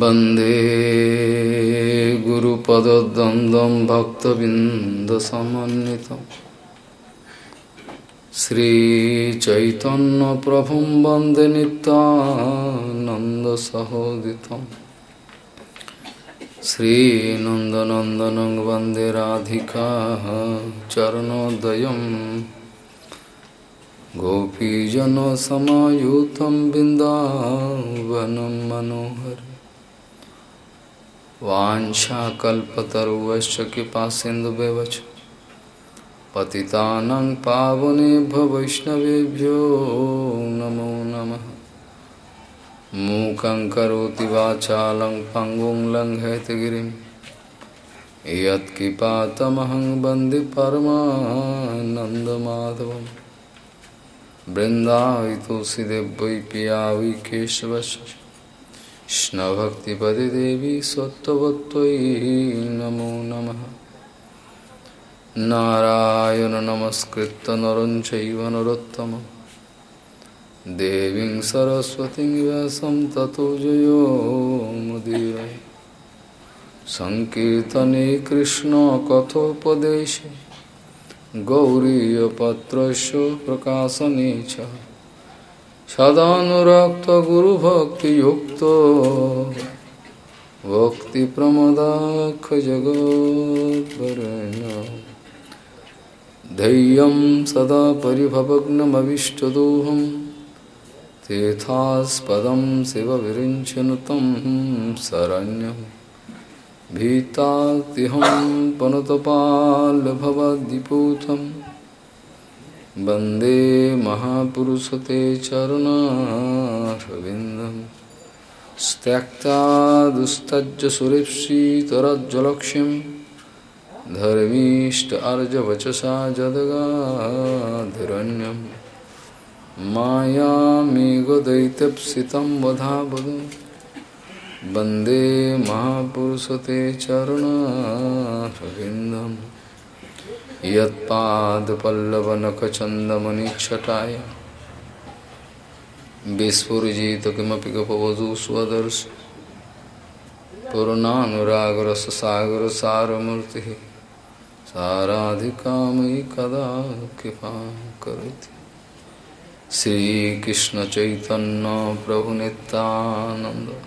वंदे गुरुपदद्वन्द्वं भक्तबिन्दसमन्वितं। श्रीचैतन्यप्रभुं वंदे नित्यानन्दसहोदितं। श्रीनन्दनन्दनं वंदे राधिका चरणोदयम् गोपीजनसमायुतं बिन्दावनं मनोहर वाञ्छाकल्पतरुवश्च कृपासिन्धुव्यवच पतितानं पावनेभ्य वैष्णवेभ्यो नमो नमः। मूकं करोति वाचालं पङ्गुं लङ्घयतगिरिं यत्कृपातमहं वंदे परमानन्दमाधवम्। बृंदाई तुलसीदेव वै पिया वै देवी सत्वत्वयि नमो नमः। नारायण नमस्कृत नरं चैव नरोत्तमं देवीं सरस्वतीं व्यासं ततो जयो मुदीरये। सङ्कीर्तने कृष्णकथोपदेशे गौरीयपत्रस्य प्रकाशने सदानुरक्त गुरु भक्ति युक्त भक्ति प्रमदाख भक्तिप्रमदाखजगोद्वरेण धैय सदा परिभवग्नमविष्टदोहं। तेथास्पदं शिवविरिञ्चनुतं शरण्यं। भीतातिहं पनुतपालभवद्दिपूतम् वंदे महापुरुषते चरुणारविन्दं त्यक्ता दुस्तज्ज सुरेप्सितरज्जलक्ष्यं धर्मीष्ट अर्जवचसा जदगाधिरण्यं मायामेघदैत्यप्सितं वधावदम्। वंदे महापुरुषते चरुणारविन्दं यत्पादपल्लवनखचन्दमनिच्छटाय। विस्फुरिजित किमपि गपवधू स्वदर्श पूर्णानुरागरससागरसारमूर्तिः। साराधिकामयि कदा कृपां करोति श्रीकृष्णचैतन्यप्रभुनितानन्द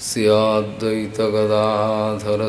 सियाद्वैत गदाधर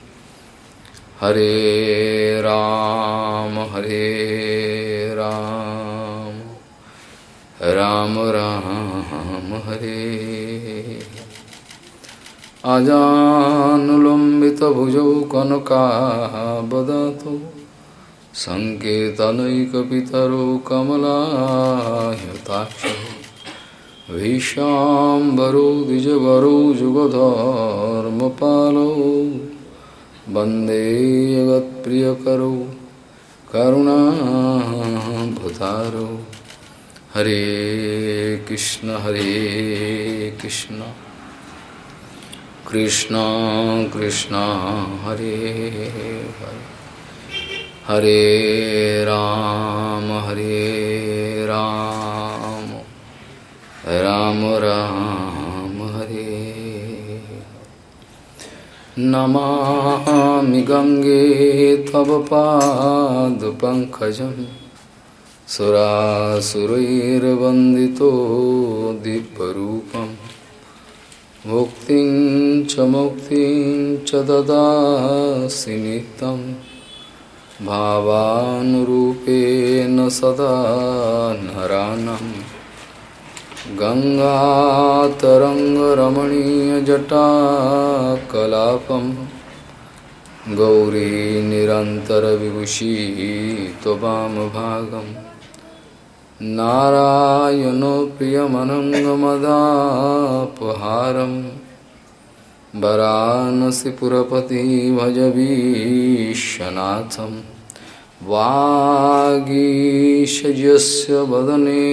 हरे राम हरे राम। राम राम हरे। अजानुलम्बितभुजौ कनकावदतु सङ्केतनैकपितरो कमलायताक्षौ भीष्माम्बरो द्विजवरो जुगधर्मपालो। वंदे जगत्प्रियकरो करुणाभतारो हरे कृष्ण हरे कृष्ण। कृष्ण कृष्ण, हरे हरे। हरे राम हरे राम। राम राम। नमामि गङ्गे तव पादपङ्कजं सुरासुरैर्वन्दितो दिव्यरूपं मुक्तिं च मुक्तिं च ददासि नित्यं भावानुरूपेण सदा नरानम् गङ्गातरङ्गरमणीयजटा भागम नारायण त्वमभागं नारायणो प्रियमनङ्गमदापहारं वरानसिपुरपति भजवीशनाथं वागीशयस्य वदने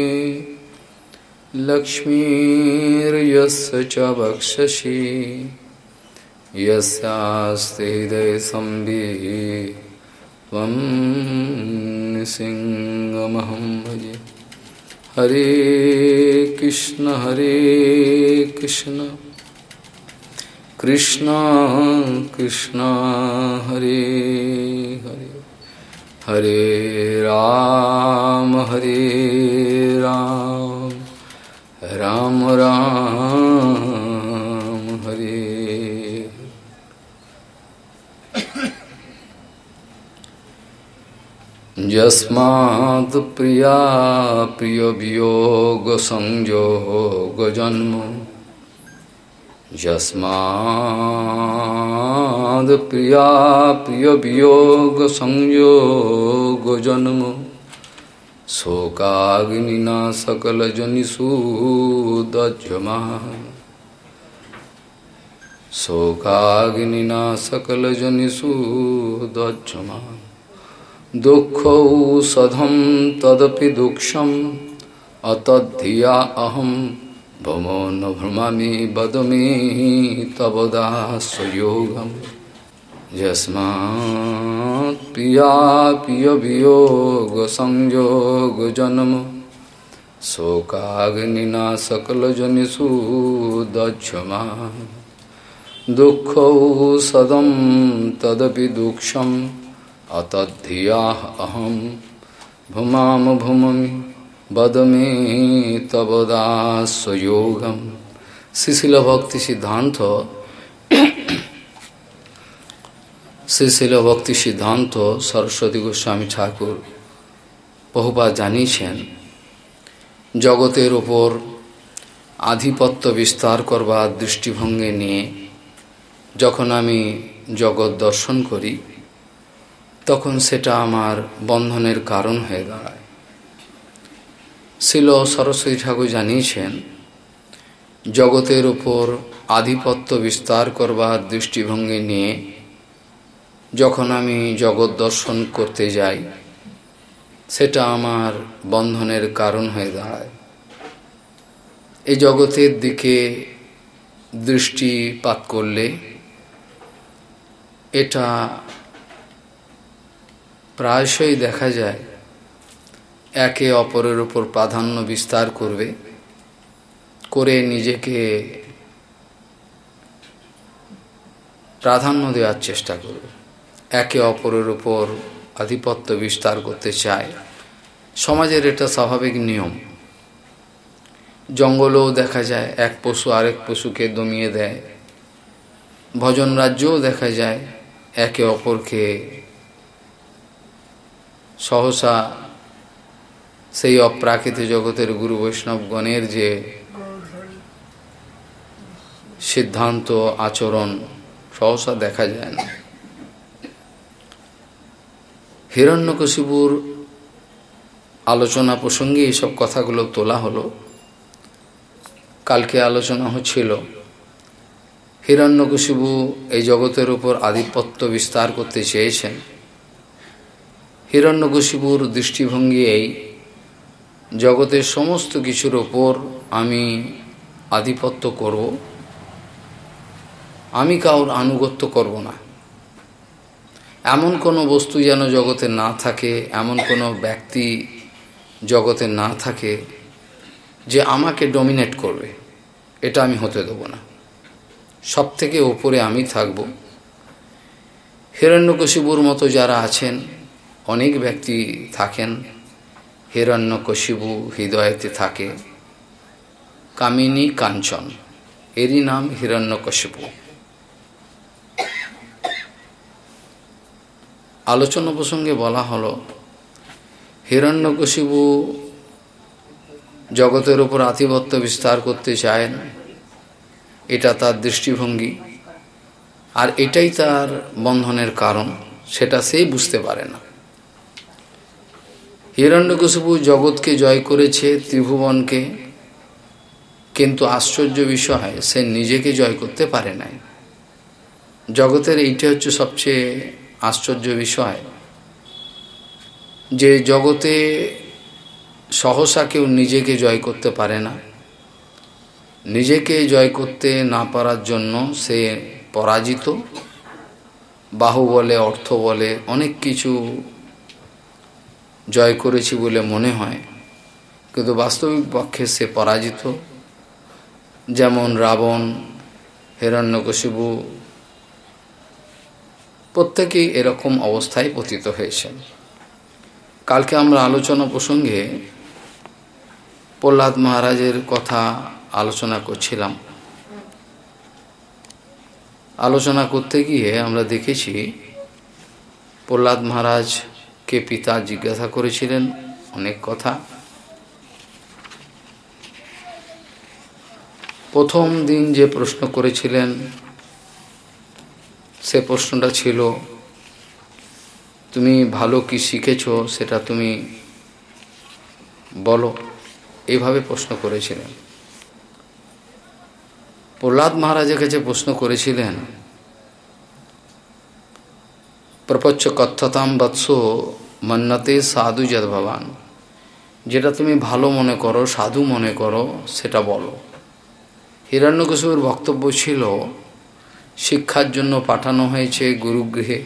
लक्ष्मीर्यस्य च वक्षसि, यस्यास्ति हृदयसंविः भजे। हरे कृष्ण हरे कृष्ण। कृष्ण कृष्ण, हरे हरे। हरे राम हरे राम। राम राम हरे। यस्मात् प्रिया प्रियवियोगसंयोगजन्म यस्माद् प्रिया प्रियवियोगसंयोगजन्म शोकाग्निना सकलजनिषूदमा शोकाग्निना सकलजनिषूदमा दुःखौषधं तदपि दुक्षम अतद्धिया अहम भमो न भ्रमा वद मे तवदास्वयोगम् यस्मात् पिया पियवियोगसंयोगजन्म शोकाग्निना सकल सकलजनिषूदक्षमा दुख सदम तदपि दुक्षम् अतद्धियाः अहं। भुमाम भुममि वद मे भक्ति सिद्धांत সিদ্ধান্ত শিশিল ভক্তি সিদ্ধান্ত সরস্বতী গোস্বামী ঠাকুর বহুবার জানিয়েছেন, জগতের ওপর আধিপত্য বিস্তার করবার দৃষ্টিভঙ্গি নিয়ে যখন আমি জগৎ দর্শন করি, তখন সেটা আমার বন্ধনের কারণ হয়ে দাঁড়ায়। শিল সরস্বতী ঠাকুর জানিয়েছেন, জগতের উপর আধিপত্য বিস্তার করবার দৃষ্টিভঙ্গি নিয়ে যখন আমি জগৎ দর্শন করতে যাই, সেটা আমার বন্ধনের কারণ হয়ে দাঁড়ায়। এই জগতের দিকে দৃষ্টিপাত করলে এটা প্রায়শই দেখা যায়, একে অপরের ওপর প্রাধান্য বিস্তার করবে, করে নিজেকে প্রাধান্য দেওয়ার চেষ্টা করবে। একে অপরের উপর আধিপত্য বিস্তার করতে চায়। সমাজের এটা স্বাভাবিক নিয়ম। জঙ্গলেও দেখা যায় এক পশু আরেক পশুকে দমিয়ে দেয়। ভজন রাজ্যও দেখা যায় একে অপরকে সহসা সেই অপ্রাকৃত জগতের গুরু বৈষ্ণবগণের যে সিদ্ধান্ত, আচরণ সহসা দেখা যায় না। হিরণ্যকশিপুর আলোচনা প্রসঙ্গে এইসব কথাগুলো তোলা হলো। কালকে আলোচনা হচ্ছিল হিরণ্যকশিবু এই জগতের উপর আধিপত্য বিস্তার করতে চেয়েছেন। হিরণ্যকশিপুর দৃষ্টিভঙ্গি এই, জগতের সমস্ত কিছুর ওপর আমি আধিপত্য করব। আমি কাউর আনুগত্য করব না। এমন কোনো বস্তু যেন জগতে না থাকে, এমন কোনো ব্যক্তি জগতে না থাকে যে আমাকে ডমিনেট করবে। এটা আমি হতে দেবো না। সব থেকে ওপরে আমি থাকব। হিরণ্যকশিবুর মতো যারা আছেন, অনেক ব্যক্তি থাকেন হিরণ্যকশিবু হৃদয়তে থাকে। কামিনী কাঞ্চন, এরই নাম হিরণ্যকশিবু আলোচনা প্রসঙ্গে বলা হলো হিরণ্যকশিবু জগতের উপর আধিপত্য বিস্তার করতে চায়েন এটা তার দৃষ্টিভঙ্গি। আর এটাই তার বন্ধনের কারণ, সেটা সে বুঝতে পারে না। হিরণ্যকশিপু জগৎকে জয় করেছে ত্রিভুবনকে, কিন্তু আশ্চর্য বিষয়, সে নিজেকে জয় করতে পারে নাই। জগতের এইটা হচ্ছে সবচেয়ে আশ্চর্য বিষয়। যে জগতে সহসা কেউ নিজেকে জয় করতে পারে না। নিজেকে জয় করতে না পারার জন্য সে পরাজিত। বাহু বলে, অর্থ বলে, অনেক কিছু জয় করেছি বলে মনে হয়। কিন্তু বাস্তবিক পক্ষে সে পরাজিত। যেমন রাবণ হিরণ্যকশিবু প্রত্যেকেই এরকম অবস্থায় পতিত হয়েছেন। কালকে আমরা আলোচনা প্রসঙ্গে প্রহ্লাদ মহারাজের কথা আলোচনা করছিলাম। আলোচনা করতে গিয়ে আমরা দেখেছি, প্রহ্লাদ মহারাজকে পিতা জিজ্ঞাসা করেছিলেন অনেক কথা। প্রথম দিন যে প্রশ্ন করেছিলেন সে প্রশ্নটা ছিল, তুমি ভালো কি শিখেছ সেটা তুমি বলো। এইভাবে প্রশ্ন করেছিলেন। প্রহ্লাদ মহারাজের কাছে প্রশ্ন করেছিলেন, প্রপচ্ছ কথ্যতাম বৎস মন্নতে সাধু যদ ভবান। যেটা তুমি ভালো মনে করো, সাধু মনে করো, সেটা বলো। হিরণ্যকশুর বক্তব্য ছিল শিক্ষার জন্য পাঠানো হয়েছে গুরুগৃহে।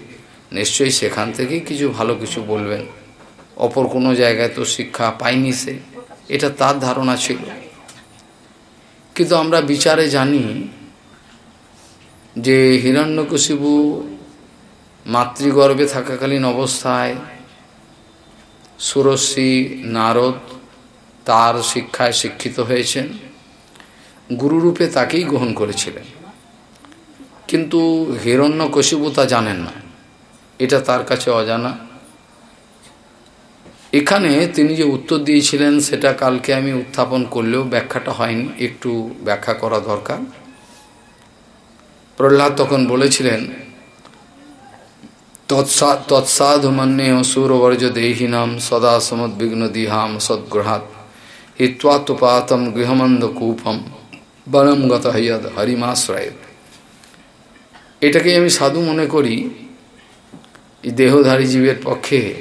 নিশ্চয়ই সেখান থেকেই কিছু ভালো কিছু বলবেন। অপর কোনো জায়গায় তো শিক্ষা পায়নি সে। এটা তার ধারণা ছিল। কিন্তু আমরা বিচারে জানি যে হিরণ্যকশিবু মাতৃগর্ভে থাকাকালীন অবস্থায় সুরশ্রী নারদ তার শিক্ষায় শিক্ষিত হয়েছেন। গুরুরূপে তাকেই গ্রহণ করেছিলেন। কিন্তু হিরণ্যকশিবু তা জানেন না। এটা তার কাছে অজানা। এখানে তিনি যে উত্তর দিয়েছিলেন, সেটা কালকে আমি উত্থাপন করলেও ব্যাখ্যাটা হয়নি, একটু ব্যাখ্যা করা দরকার। প্রহ্লাদ তখন বলেছিলেন তৎসাধু মন্যে সুরবর্জ দেহিনাম সদা সমদ্বিঘ্ন দিহাম সদ্গ্রহাত গৃহমন্দ কূপম বনম গত হইয়াদ হরিমাশ্রয় এটাকে আমি সাধু মনে করি দেহধারী জীবের পক্ষে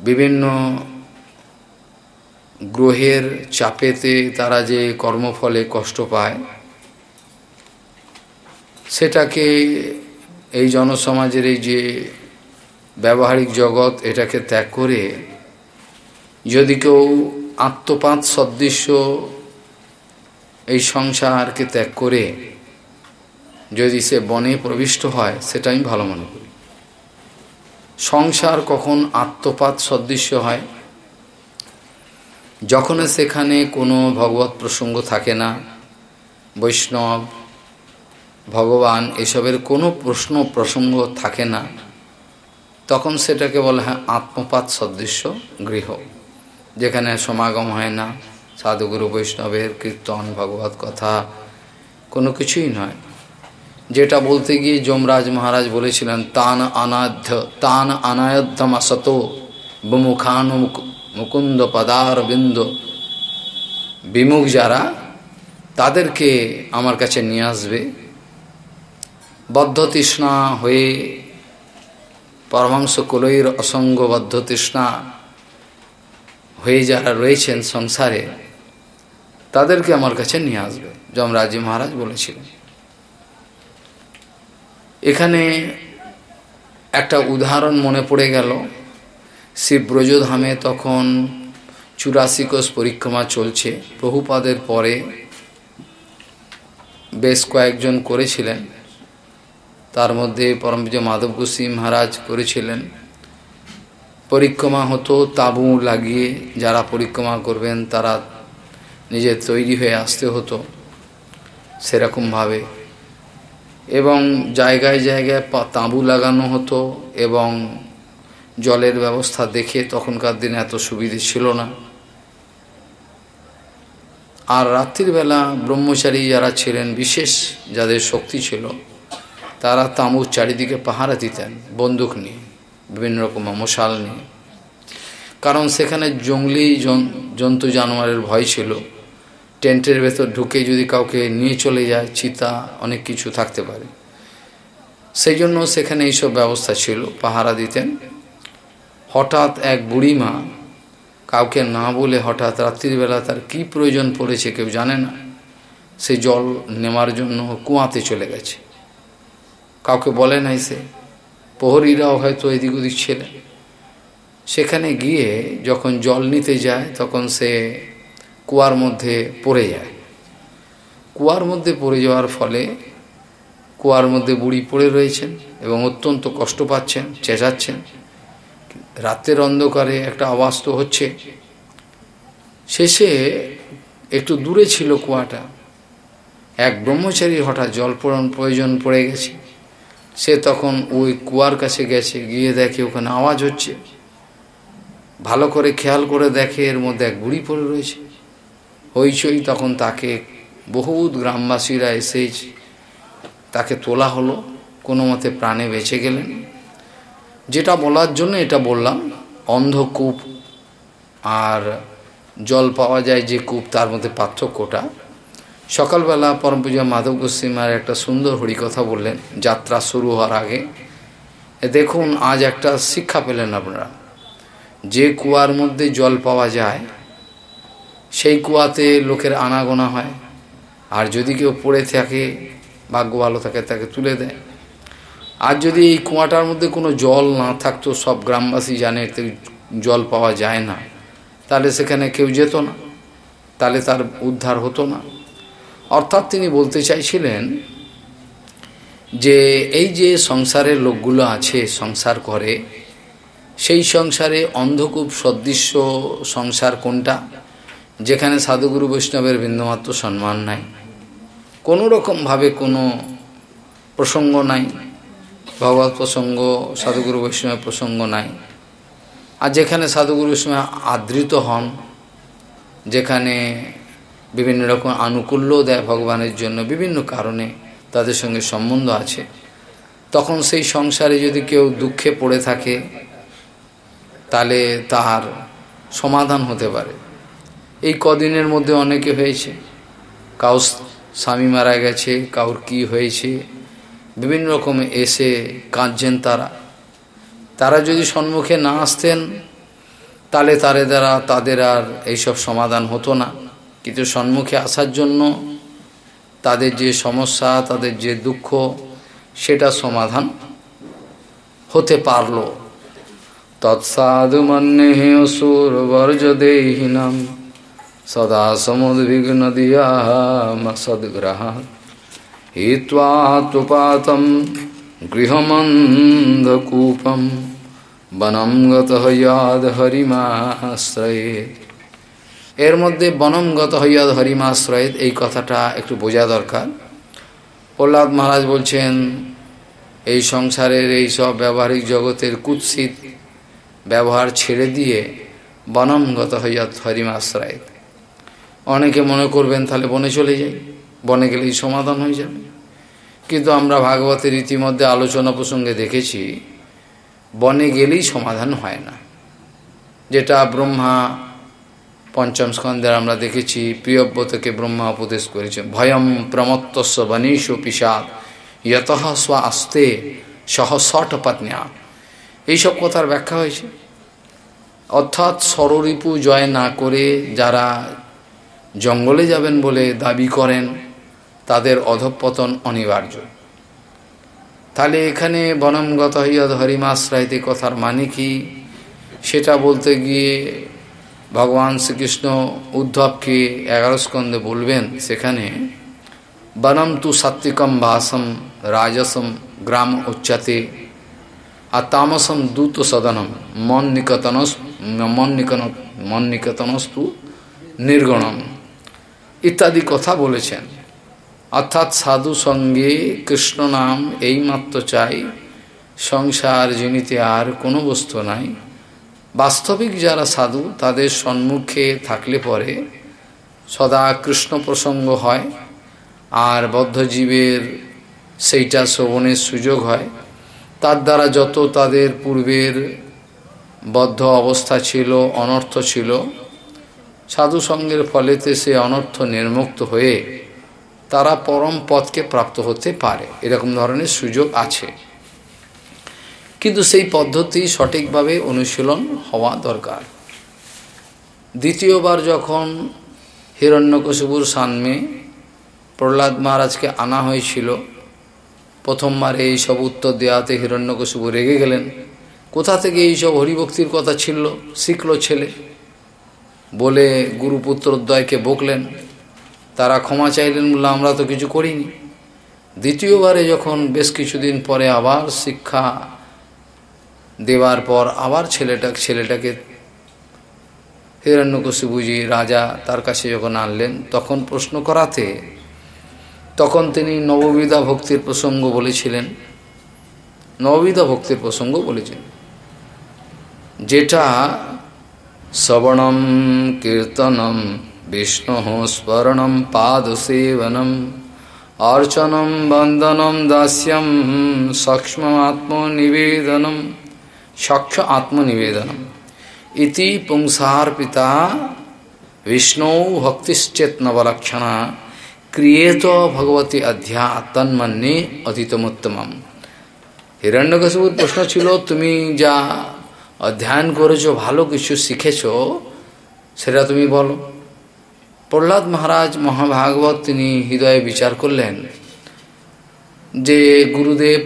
বিভিন্ন গ্রহের চাপেতে তারা যে কর্মফলে কষ্ট পায়, সেটাকে এই জনসমাজের এই যে ব্যবহারিক জগৎ এটাকে ত্যাগ করে যদি কেউ আত্মপাত সদৃশ্য এই সংসারকে ত্যাগ করে যদি সে বনে প্রবিষ্ট হয় সেটা আমি ভালো মনে করি। সংসার কখন আত্মপাত সদৃশ্য হয়? যখন সেখানে কোনো ভগবত প্রসঙ্গ থাকে না, বৈষ্ণব, ভগবান এসবের কোনো প্রশ্ন প্রসঙ্গ থাকে না, তখন সেটাকে বলা হয় আত্মপাত সদৃশ্য গৃহ, যেখানে সমাগম হয় না, সাধুগুরু বৈষ্ণবের কীর্তন, ভগবত কথা কোনো কিছুই নয়। যেটা বলতে গিয়ে যমরাজ মহারাজ বলেছিলেন, তান অনাধ্য তান অনায়ধ্যমা সত বিমুখান মুকুন্দ পদার বিন্দ বিমুখ যারা, তাদেরকে আমার কাছে নিয়ে আসবে। বদ্ধ তৃষ্ণা হয়ে পরমাংশ কুলইর অসঙ্গ বদ্ধ তৃষ্ণা হয়ে যারা রয়েছেন সংসারে, তাদেরকে আমার কাছে নিয়ে আসবে, যমরাজি মহারাজ বলেছিলেন। এখানে একটা উদাহরণ মনে পড়ে গেল। শিব ব্রজধামে তখন চুরাশি কোষ পরিক্রমা চলছে। প্রভুপাদের পরে বেশ কয়েকজন করেছিলেন। তার মধ্যে পরমবিজ মাধব গোস্বী মহারাজ করেছিলেন। পরিক্রমা হতো, তাবু লাগিয়ে যারা পরিক্রমা করবেন তারা নিজে তৈরি হয়ে আসতে হতো। সেরকমভাবে এবং জায়গায় জায়গায় তাঁবু লাগানো হতো এবং জলের ব্যবস্থা দেখে তখনকার দিনে এত সুবিধে ছিল না। আর রাত্রিবেলা ব্রহ্মচারী যারা ছিলেন, বিশেষ যাদের শক্তি ছিল, তারা তাঁবুর চারিদিকে পাহারা দিতেন, বন্দুক নিয়ে, বিভিন্ন রকম মশাল নিয়ে। কারণ সেখানে জঙ্গলি জন্তু জানোয়ারের ভয় ছিল। টেন্টের ভেতর ঢুকে যদি কাউকে নিয়ে চলে যায়, চিতা অনেক কিছু থাকতে পারে। সেই জন্য সেখানে এইসব ব্যবস্থা ছিল, পাহারা দিতেন। হঠাৎ এক বুড়িমা কাউকে না বলে হঠাৎ রাত্রিবেলা তার কি প্রয়োজন পড়েছে কেউ জানে না, সে জল নেওয়ার জন্য কুয়াতে চলে গেছে। কাউকে বলে নাই সে, প্রহরীরাও হয়তো এদিক ওদিক ছিলেন। সেখানে গিয়ে যখন জল নিতে যায়, তখন সে কুয়ার মধ্যে পড়ে যায়। কুয়ার মধ্যে পড়ে যাওয়ার ফলে কুয়ার মধ্যে বুড়ি পড়ে রয়েছেন এবং অত্যন্ত কষ্ট পাচ্ছেন, চেঁচাচ্ছেন। রাতের অন্ধকারে একটা আওয়াজ তো হচ্ছে। শেষে একটু দূরে ছিল কুয়াটা। এক ব্রহ্মচারী হঠাৎ জল প্রয়োজন পড়ে গেছে। সে তখন ওই কুয়ার কাছে গেছে, গিয়ে দেখে ওখানে আওয়াজ হচ্ছে। ভালো করে খেয়াল করে দেখে এর মধ্যে এক বুড়ি পড়ে রয়েছে। হইচই তখন তাকে বহুত গ্রামবাসীরা এসে তাকে তোলা হলো, কোনো মতে প্রাণে বেঁচে গেলেন। যেটা বলার জন্য এটা বললাম অন্ধকূপ আর জল পাওয়া যায় যে কূপ, তার মধ্যে পার্থক্যটা। সকালবেলা পরম পূজা মাধব গোস্বীমার একটা সুন্দর হরিকথা বললেন, যাত্রা শুরু হওয়ার আগে। দেখুন, আজ একটা শিক্ষা পেলেন আপনারা। যে কুয়ার মধ্যে জল পাওয়া যায় সেই কুয়াতে লোকের আনাগোনা হয়। আর যদি কেউ পড়ে থাকে, ভাগ্য ভালো থাকে, তাকে তুলে দেয়। আর যদি এই কুয়াটার মধ্যে কোনো জল না থাকতো, সব গ্রামবাসী জানে জল পাওয়া যায় না, তাহলে সেখানে কেউ যেত না, তাহলে তার উদ্ধার হতো না। অর্থাৎ তিনি বলতে চাইছিলেন যে, এই যে সংসারের লোকগুলো আছে, সংসার করে, সেই সংসারে অন্ধকূপ, সদৃশ্য সংসার কোনটা? যেখানে সাধুগুরু বৈষ্ণবের বিন্দুমাত্র সম্মান নাই। কোনো রকমভাবে কোনো প্রসঙ্গ নাই। ভগবত প্রসঙ্গ, সাধুগুরু বৈষ্ণবের প্রসঙ্গ নাই। আর যেখানে সাধুগুরু বৈষ্ণব আদৃত হন, যেখানে বিভিন্ন রকম আনুকূল্য দেয় ভগবানের জন্য, বিভিন্ন কারণে তাদের সঙ্গে সম্বন্ধ আছে, তখন সেই সংসারে যদি কেউ দুঃখে পড়ে থাকে, তাহলে তার সমাধান হতে পারে। এই কদিনের মধ্যে অনেকে হয়েছে। কাউ স্বামী মারা গেছে, কাউর কি হয়েছে, বিভিন্ন রকম এসে কাঁদছেন তারা। তারা যদি সম্মুখে না আসতেন, তাহলে তারে দ্বারা, তাদের আর এইসব সমাধান হতো না। কিন্তু সম্মুখে আসার জন্য তাদের যে সমস্যা, তাদের যে দুঃখ, সেটা সমাধান হতে পারল। তৎসাধু মন্যে অসুর বর্জ দেহিনাম সদা দিয়া সদ্গ্রহা হিত্বাতুপাতম গৃহমন্ধকূপম বনম গত ইয়াদ হরিমাশ্রয়ে। এর মধ্যে বনমগত হইয়াদ হরিমাশ্রয় এই কথাটা একটু বোঝা দরকার। প্রহ্লাদ মহারাজ বলছেন, এই সংসারের এই সব ব্যবহারিক জগতের কুৎসিত ব্যবহার ছেড়ে দিয়ে বনম গত হইয়াদ হরিমাশ্রয়। অনেকে মনে করবেন তাহলে বনে চলে যাই, বনে গেলেই সমাধান হয়ে যাবে। কিন্তু আমরা ভাগবতের ইতিমধ্যে আলোচনা প্রসঙ্গে দেখেছি, বনে গেলেই সমাধান হয় না। যেটা ব্রহ্মা পঞ্চম স্কন্ধের আমরা দেখেছি, প্রিয়ব্রতকে ব্রহ্মা উপদেশ করেছেন ভয়ম প্রমত্তস্ব বনীষ পিসাদ ইয়ত স্ব আস্তে সহসট পত্ন্যা। এইসব কথার ব্যাখ্যা হয়েছে। অর্থাৎ সররিপু জয় না করে যারা জঙ্গলে যাবেন বলে দাবি করেন তাদের অধপতন অনিবার্য। তাহলে এখানে বনমগত হইয়া হরিমাশ্রাইতে কথার মানে কি? সেটা বলতে গিয়ে ভগবান শ্রীকৃষ্ণ উদ্ধবকে এগারো স্কন্ধে বলবেন সেখানে, বনম তু সাত্বিকম ভাসম রাজসম গ্রাম উচ্চাতে, আর তামসম দূত সদনম মন নিকতনস মন নিকন মন নিকতনস্তু নির্গণম। ইত্যাদি কথা বলেছেন। অর্থাৎ সাধু সঙ্গে কৃষ্ণ নাম এইমাত্র চাই, সংসার জিনিতে আর কোনো বস্তু নাই। বাস্তবিক যারা সাধু, তাদের সম্মুখে থাকলে পরে সদা কৃষ্ণ প্রসঙ্গ হয়, আর বদ্ধজীবের সেইটা শ্রবণের সুযোগ হয়। তার দ্বারা যত তাদের পূর্বের বদ্ধ অবস্থা ছিল, অনর্থ ছিল সাধু সঙ্গের ফলেতে সে অনর্থ নির্মুক্ত হয়ে তারা পরম পদকে প্রাপ্ত হতে পারে। এরকম ধরনের সুযোগ আছে। কিন্তু সেই পদ্ধতি সঠিকভাবে অনুশীলন হওয়া দরকার। দ্বিতীয়বার যখন হিরণ্যকশুপুর সামনে প্রহ্লাদ মহারাজকে আনা হয়েছিল, প্রথমবার এই সব উত্তর দেওয়াতে হিরণ্যকশুপু রেগে গেলেন। কোথা থেকে এইসব হরিভক্তির কথা ছিল শিখল ছেলে। বলে গুরুপুত্রদ্বয়কে বকলেন, তারা ক্ষমা চাইলেন বলে আমরা তো কিছু করিনি। দ্বিতীয়বারে যখন বেশ কিছুদিন পরে আবার শিক্ষা দেওয়ার পর আবার ছেলেটা, ছেলেটাকে হিরণ্যকশিবুজি রাজা তার কাছে যখন আনলেন, তখন প্রশ্ন করাতে, তখন তিনি নববিধা ভক্তির প্রসঙ্গ বলেছিলেন, নববিধা ভক্তির প্রসঙ্গ বলেছিলেন যেটা শ্রবণম কীর্তনম বিষ্ণু স্মরণম পাদসেবনম অর্চনম বন্দনম দাস্যম সক্ষ্ম আত্মনিবেদনম সক্ষ আত্মনিবেদনম ইতি পুংসার্পিতা বিষ্ণু ভক্তিশ্চেতনবলক্ষণা ক্রিয়েত ভগবতী অধ্যা তন্মন্যে অতীতমোত্তমম হিরণ্যকশিপুর প্রশ্ন ছিল তুমি যা অধ্যয়ন করেছ, ভালো কিছু শিখেছ, সেটা তুমি বলো। প্রহ্লাদ মহারাজ মহাভাগবত তিনি হৃদয়ে বিচার করলেন যে গুরুদেব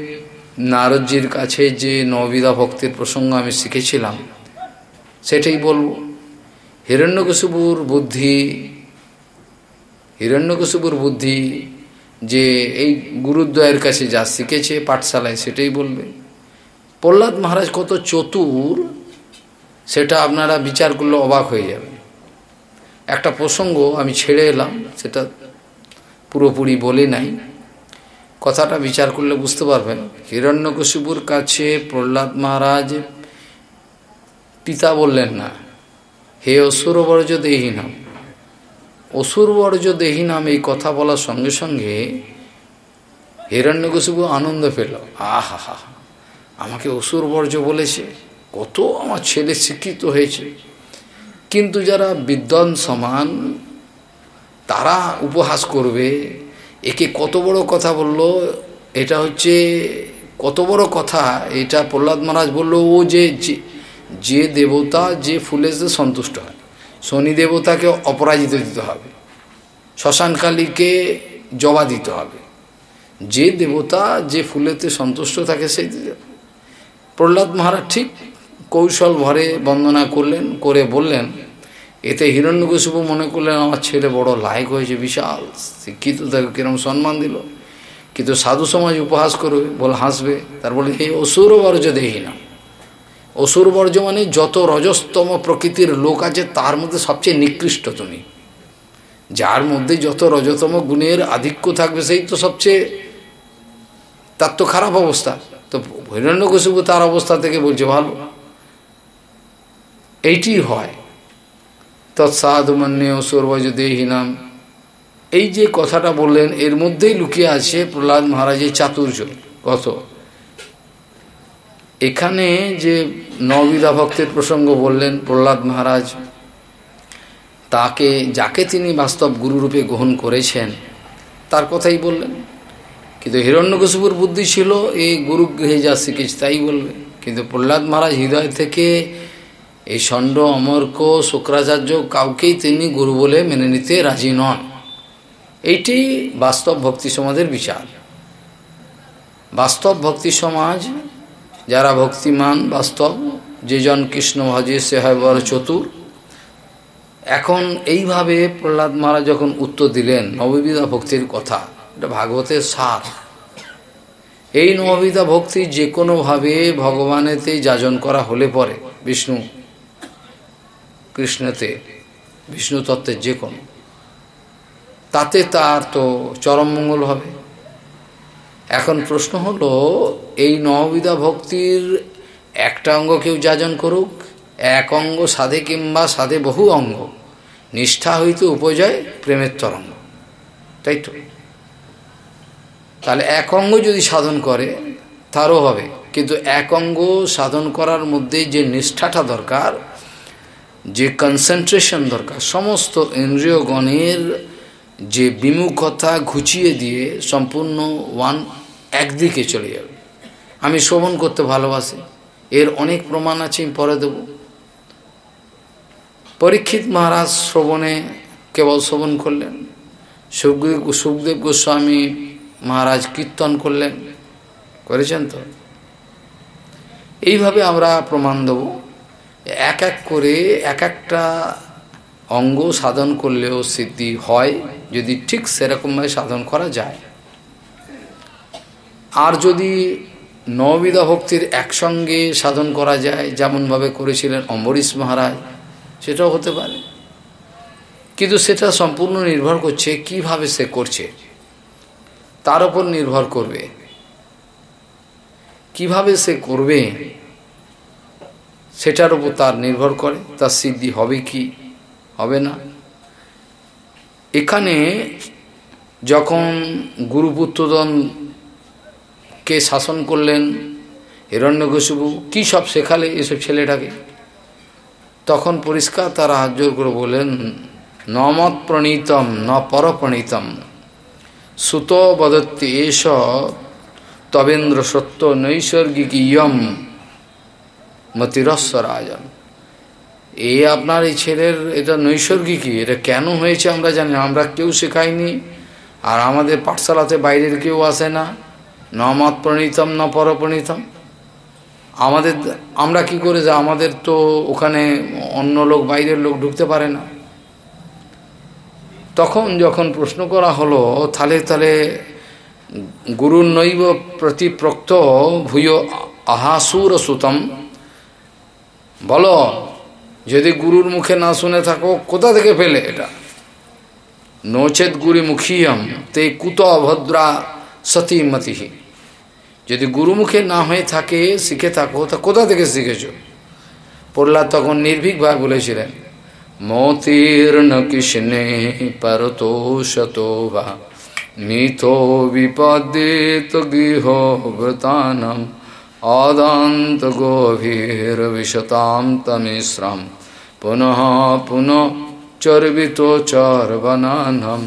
নারদজির কাছে যে নবিদা ভক্তির প্রসঙ্গ আমি শিখেছিলাম, সেটাই বলব। হিরণ্যকশুপুর বুদ্ধি হিরণ্যকশুপুর বুদ্ধি যে এই গুরুদ্বয়ের কাছে যা শিখেছে পাঠশালায় সেটাই বলবে। প্রহ্লাদ মহারাজ কত চতুর, সেটা আপনারা বিচার করলে অবাক হয়ে যাবে একটা প্রসঙ্গ আমি ছেড়ে এলাম, সেটা পুরোপুরি বলে নাই। কথাটা বিচার করলে বুঝতে পারবেন। হিরণ্যকশিপুর কাছে প্রহ্লাদ মহারাজ পিতা বললেন না, হে অসুর বর্জ দেহী নাম। অসুর বর্জ দেহী নাম এই কথা বলার সঙ্গে সঙ্গে হিরণ্যকশিপু আনন্দ পেল। আহা হা। আমাকে অসুর বর্জ বলেছে, কত আমার ছেলে শিক্ষিত হয়েছে। কিন্তু যারা বিদ্বান সমান, তারা উপহাস করবে, একে কত বড় কথা বলল, এটা হচ্ছে কত বড় কথা, এটা প্রহ্লাদ মহারাজ বলল, ও যে যে দেবতা, যে ফুলেতে সন্তুষ্ট হয়, শনি দেবতাকে অপরাজিত দিতে হবে, শ্মশানকালীকে জবা দিতে হবে, যে দেবতা যে ফুলেতে সন্তুষ্ট থাকে সেই প্রহ্লাদ মহারাজ ঠিক কৌশল ভরে বন্দনা করলেন, করে বললেন, এতে হিরণ্যকশিপু মনে করলেন আমার ছেলে বড় লায়ক হয়েছে, বিশাল শিক্ষিত, তাকে কিরম সম্মান দিল। কিন্তু সাধু সমাজ উপহাস করবে, বলে হাসবে। তার বলে, এই অসুর বর্জ দেহি না। অসুর বর্জ মানে যত রজস্তম প্রকৃতির লোক আছে, তার মধ্যে সবচেয়ে নিকৃষ্ট তুমি। যার মধ্যে যত রজতম গুণের আধিক্য থাকবে, সেই তো সবচেয়ে, তার তো খারাপ অবস্থা। তো হিরণ্যকশিপু তার অবস্থা থেকে বলছে, ভালো। এইটি হয়। তৎসাধুমান্য সৌর্বজ দেহিনাম এই যে কথাটা বললেন, এর মধ্যেই লুকিয়ে আছে প্রহ্লাদ মহারাজের চাতুর্য কত এখানে যে নবিদা ভক্তের প্রসঙ্গ বললেন প্রহ্লাদ মহারাজ, তাকে যাকে তিনি বাস্তব গুরুরূপে গ্রহণ করেছেন, তার কথাই বললেন। কিন্তু হিরণ্যকশুপুর বুদ্ধি ছিল, এই গুরুগৃহে যা শিখেছে তাই বলবে। কিন্তু প্রহ্লাদ মহারাজ হৃদয় থেকে এই ষণ্ড, অমর্ক, শুক্রাচার্য কাউকেই তিনি গুরু বলে মেনে নিতে রাজি নন। এইটি বাস্তব ভক্তি সমাজের বিচার। বাস্তব ভক্তি সমাজ, যারা ভক্তিমান, বাস্তব যেজন কৃষ্ণ ভজে সে হয় বড় চতুর। এখন এইভাবে প্রহ্লাদ মহারাজ যখন উত্তর দিলেন নববিধা ভক্তির কথা এটা ভাগবতের সার। এই নববিধা ভক্তি যে কোনোভাবে ভগবানেতে যাজন করা হলে পরে, বিষ্ণু, কৃষ্ণতে, বিষ্ণু তত্ত্বের যে কোনো তাতে তার তো চরম মঙ্গল হবে। এখন প্রশ্ন হলো, এই নববিধা ভক্তির একটা অঙ্গ কেউ যাজন করুক? এক অঙ্গ সাধে কিংবা সাধে বহু অঙ্গ। নিষ্ঠা হইতে উপজয় প্রেমের তরঙ্গ। তাই তো? তাহলে এক অঙ্গ যদি সাধন করে, তারও হবে। কিন্তু এক অঙ্গ সাধন করার মধ্যে যে নিষ্ঠাটা দরকার, যে কনসেন্ট্রেশন দরকার, সমস্ত ইন্দ্রিয়গণের যে বিমুখতা ঘুচিয়ে দিয়ে সম্পূর্ণ ওয়ান একদিকে চলে যাবে। আমি শ্রবণ করতে ভালোবাসি, এর অনেক প্রমাণ আছে, আমি পরে দেব। পরীক্ষিত মহারাজ শ্রবণে কেবল শ্রবণ করলেন। সুখদেব সুখদেব গোস্বামী মহারাজ কীর্তন করলেন। করেছেন তো? এইভাবে আমরা প্রমাণ দেব। এক এক করে এক একটা অঙ্গ সাধন করলেও সিদ্ধি হয়, যদি ঠিক সেরকমভাবে সাধন করা যায়। আর যদি নববিধা ভক্তির একসঙ্গে সাধন করা যায়, যেমনভাবে করেছিলেন অম্বরীশ মহারাজ, সেটাও হতে পারে। কিন্তু সেটা সম্পূর্ণ নির্ভর করছে কীভাবে সে করছে। তার উপর নির্ভর করবে। কীভাবে সে করবে, সেটার উপর তার নির্ভর করে, তার সিদ্ধি হবে কি, হবে না। এখানে যখন গুরুপুত্রদন কে শাসন করলেন, হিরণ্যকশিপু, কী সব শেখালে এসব ছেলেটাকে? তখন পরিষ্কার তারা হাত করে বললেন নমত প্রণীতম, ন পরপ্রণীতম। সুত বদত্তি এস তবেন্দ্র সত্য নৈসর্গিক ইয়ম মতিরস্বরাজন এই আপনার এই ছেলের এটা নৈসর্গিকই এটা কেন হয়েছে আমরা জানি আমরা কেউ শেখাইনি। আর আমাদের পাঠশালাতে বাইরের কেউ আসে না নমত প্রণীতম, ন পরপ্রণীতম আমাদের, আমরা কি করে যা, আমাদের তো ওখানে অন্য লোক, বাইরের লোক ঢুকতে পারে না। তখন যখন প্রশ্ন করা হলো তাহলে তাহলে গুরুর নৈব প্রতিপ্রক্ত ভূয় আহাসুর সুতম। বলো, যদি গুরুর মুখে না শুনে থাকো, কোথা থেকে পেলে এটা? নোচেত গুরি মুখিয়ম তে কুত অভদ্রা সতীমতিহী যদি গুরুমুখে না হয়ে থাকে, শিখে থাকো, তা কোথা থেকে শিখেছ? প্রহ্লাদ তখন নির্ভীকভাবে বলেছিলেন। মতির্ন কৃষ্ণে পরতোষতো বা মিথো বিপদ্যেত গৃহ ব্রতানম অদান্ত গভীর বিশতাম তমিশ্রম পুনঃ পুনঃ চর্বিত চর্বনানম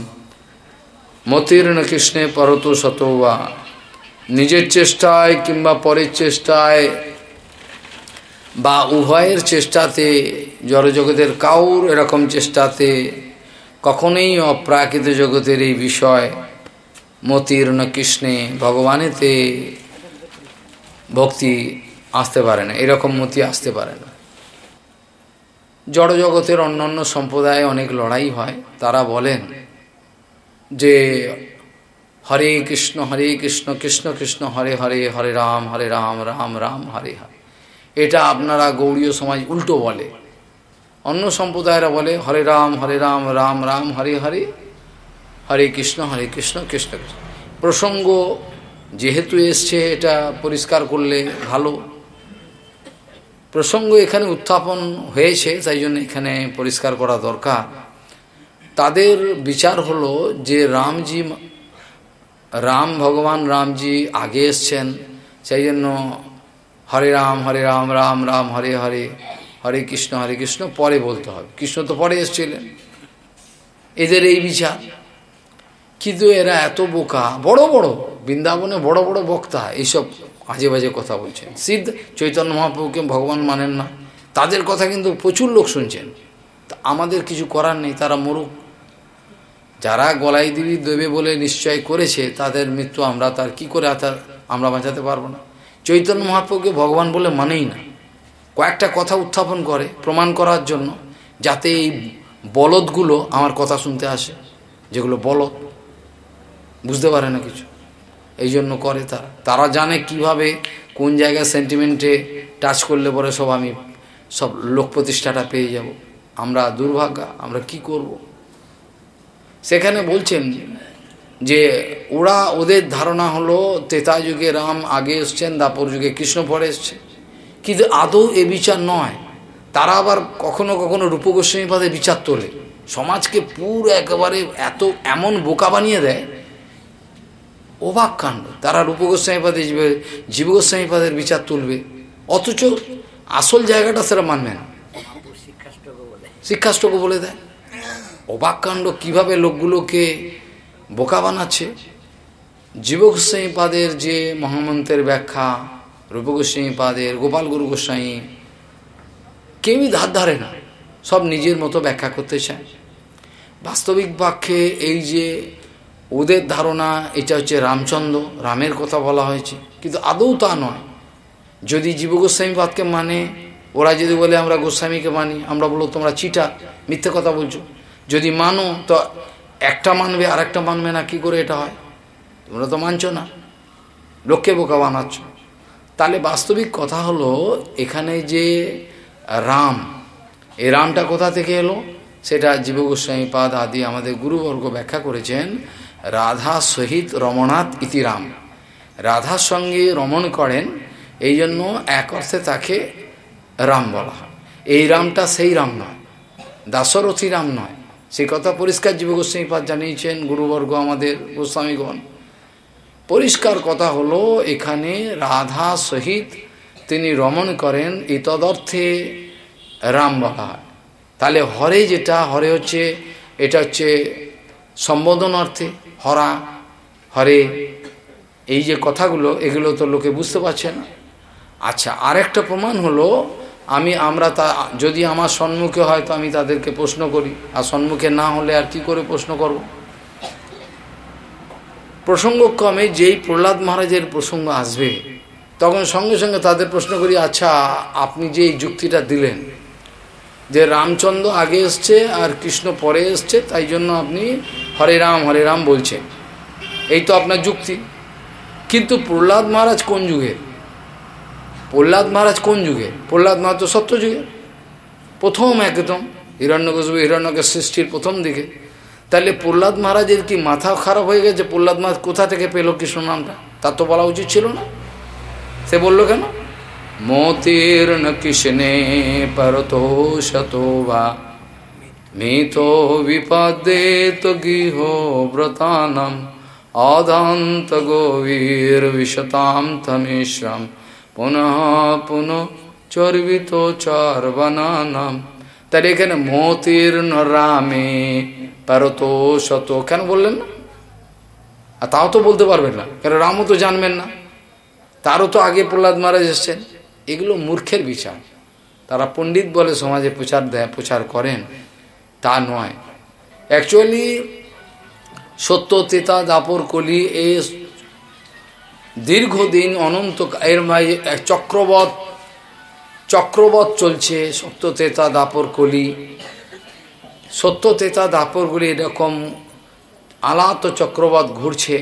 মতির্ন কৃষ্ণে পরতো শতবা নিজের চেষ্টায় কিংবা পরের চেষ্টায় বা উভয়ের চেষ্টাতে জড়জগতের কাউর এরকম চেষ্টাতে কখনোই অপ্রাকৃত জগতের এই বিষয় মতির্ণ কৃষ্ণে ভগবানেতে ভক্তি আসতে পারে না, এরকম মতি আসতে পারে না। জড়জগতের অন্য অন্য সম্প্রদায়ে অনেক লড়াই হয়, তারা বলেন যে হরে কৃষ্ণ হরে কৃষ্ণ কৃষ্ণ কৃষ্ণ, হরে হরে হরে রাম হরে রাম রাম রাম, হরে হরে। এটা আপনারা গৌড়ীয় সমাজ উল্টো বলে। অন্য সম্প্রদায়েরা বলে, হরে রাম হরে রাম রাম রাম, হরে হরে হরে কৃষ্ণ হরে কৃষ্ণ কৃষ্ণ কৃষ্ণ। প্রসঙ্গ যেহেতু এসছে, এটা পরিষ্কার করলে ভালো। প্রসঙ্গ এখানে উত্থাপন হয়েছে, তাই জন্য এখানে পরিষ্কার করা দরকার। তাদের বিচার হলো যে রামজি, রাম ভগবান রামজি আগে এসছেন, সেই জন্য হরে রাম হরে রাম রাম রাম, হরে হরে। হরে কৃষ্ণ হরে কৃষ্ণ, পরে বলতে হবে। কৃষ্ণ তো পরে এসছিলেন। এদের এই বিচার। কিন্তু এরা এত বোকা, বড় বড়, বৃন্দাবনে বড় বড় বক্তা, এইসব আজে বাজে কথা বলছেন। সিদ্ধ চৈতন্য মহাপ্রভুকে ভগবান মানেন না। তাদের কথা কিন্তু প্রচুর লোক শুনছেন। তা আমাদের কিছু করার নেই, তারা মরুক। যারা গলাই দিবি দেবে বলে নিশ্চয় করেছে, তাদের মৃত্যু আমরা তার কি করে তার আমরা বাঁচাতে পারব না? চৈতন্য মহাপ্রভুকে ভগবান বলে মানেই না। কয়েকটা কথা উত্থাপন করে প্রমাণ করার জন্য যাতে এই বলদগুলো আমার কথা শুনতে আসে, যেগুলো বলদ। বুঝতে পারে না কিছু। এই জন্য করে তারা। তারা জানে কীভাবে, কোন জায়গায় সেন্টিমেন্টে টাচ করলে পরে সব আমি সব লোক প্রতিষ্ঠাটা পেয়ে যাব। আমরা দুর্ভাগ্য আমরা কি করব। সেখানে বলছেন যে, ওরা ওদের ধারণা হলো তেতা যুগে রাম আগে এসছেন, দাপর যুগে কৃষ্ণ পরে এসছে। কিন্তু আদৌ এ বিচার নয়। তারা আবার কখনো কখনো রূপগোস্বামী বিচার তোলে। সমাজকে পুরো একেবারে এত এমন বোকা বানিয়ে দেয়, অবাক কাণ্ড। তারা রূপগোস্বামী পাদে জীবগোস্বামী পাদের বিচার তুলবে। অথচ আসল জায়গাটা সেটা মানবে না। শিক্ষাষ্টক বলে দেয়। অবাককাণ্ড কীভাবে লোকগুলোকে বোকা বানাচ্ছে। জীবগোস্বামী পাদের যে মহামন্ত্রের ব্যাখ্যা রূপগোস্বামী পাদের গোপাল গুরু গোস্বাই কেউই ধার ধারে না। সব নিজের মতো ব্যাখ্যা করতে চায়। বাস্তবিক বাক্যে এই যে ওদের ধারণা, এটা হচ্ছে রামচন্দ্র, রামের কথা বলা হয়েছে। কিন্তু আদৌ তা নয়। যদি জীব গোস্বামীবাদকে মানে ওরা যদি বলে আমরা গোস্বামীকে মানি, আমরা বলব তোমরা চিটা, মিথ্যে কথা বলছো। যদি মানো, তো একটা মানবে আর একটা মানবে না, কি করে এটা হয়? তোমরা তো মানছো না। লোককে বোকা বানাচ্ছ। তাহলে বাস্তবিক কথা হলো, এখানে যে রাম, এই রামটা কোথা থেকে এলো? সেটা জীব গোস্বামী পাদ আদি আমাদের গুরুবর্গ ব্যাখ্যা করেছেন, রাধা সহিত রমনাথ ইতিরাম রাধার সঙ্গে রমণ করেন, এই জন্য এক অর্থে তাকে রাম বলা হয়। এই রামটা সেই রাম নয়, দাসরথী রাম নয়। সেই কথা পরিষ্কার জীব গোস্বামী পাদ জানিয়েছেন, গুরুবর্গ আমাদের গোস্বামীগণ। পরিষ্কার কথা হলো, এখানে রাধা সহিত তিনি রমণ করেন এই তদর্থে রাম বলা হয় তাহলে হরে যেটা, হরে হচ্ছে, এটা হচ্ছে সম্বোধন অর্থে, হরা, হরে, এই যে কথাগুলো, এগুলো তো লোকে বুঝতে পারছে না। আচ্ছা আরেকটা প্রমাণ হলো, আমি, আমরা তা, যদি আমার সম্মুখে হয়, তো আমি তাদেরকে প্রশ্ন করি, আর সম্মুখে না হলে আর কি করে প্রশ্ন করব? প্রসঙ্গক্রমে যেই প্রহ্লাদ মহারাজের প্রসঙ্গ আসবে, তখন সঙ্গে সঙ্গে তাদের প্রশ্ন করি আচ্ছা আপনি যে যুক্তিটা দিলেন যে রামচন্দ্র আগে এসছে আর কৃষ্ণ পরে এসছে, তাই জন্য আপনি হরে রাম হরে রাম বলছেন। এই তো আপনার যুক্তি। কিন্তু প্রহ্লাদ মহারাজ কোন যুগে প্রহ্লাদ মহারাজ কোন যুগে প্রহ্লাদ মহারাজ তো সত্য যুগে প্রথম একদম হিরণ্যকশব হিরণ্যকের সৃষ্টির প্রথম দিকে। তাহলে প্রহ্লাদ মহারাজের কি মাথা খারাপ হয়ে গেছে? প্রহ্লাদ মহারাজ কোথা থেকে পেল কৃষ্ণ নামটা তা তো বলা উচিত ছিল না। সে বলল কেন? মোতির্ন কৃষ্ণে পরতো শতো বা মিতো বিপদেত গৃহ ব্রতানম, অদান্ত গভীর বিশতাম তমেশ্রম, পুনঃ পুনঃ চর্বিত চর্বনানাম তার এখানে মোতির্ন রামে পারতো শত। কেন বললেন না? আর তাও তো বলতে পারবেন না। কেন রামও তো জানবেন না। তারও তো আগে প্রহ্লাদ মহারাজ এসছেন। এগুলো মূর্খের বিচার। তারা পণ্ডিত বলে সমাজে প্রচার দেয়, প্রচার করেন। তা নয়। অ্যাকচুয়ালি সত্য, তেতা, দাপর, কলি, এ দীর্ঘদিন অনন্ত এর চক্রবত চক্রবত চলছে সত্য তেতা দাপর কলি। সত্য তেতা দাপরগুলি এরকম আলাত চক্রবত ঘুরছে।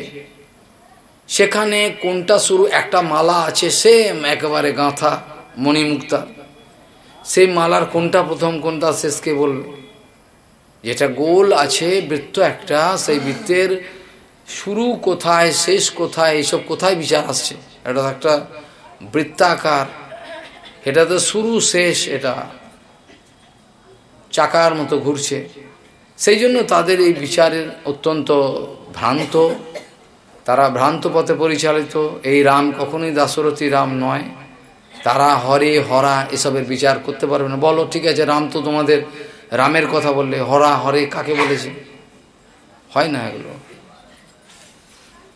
সেখানে কোনটা শুরু, একটা মালা আছে সেম একেবারে গাঁথা, মণিমুক্তা। সেই মালার কোনটা প্রথম, কোনটা শেষকে বলবে যেটা গোল আছে, বৃত্ত একটা, সেই বৃত্তের শুরু কোথায়, শেষ কোথায়, এইসব কোথায় বিচার আসছে? এটা একটা বৃত্তাকার এটা তো শুরু, শেষ, এটা চাকার মতো ঘুরছে। সেই জন্য তাদের এই বিচারের অত্যন্ত ভ্রান্ত। তারা ভ্রান্ত পথে পরিচালিত। এই রাম কখনোই দাসরথী রাম নয়। তারা হরে, হরা এসবের বিচার করতে পারবে না। বলো, ঠিক আছে, রাম তো তোমাদের রামের কথা বললে, হরা, হরে কাকে বলেছে? হয় না এগুলো।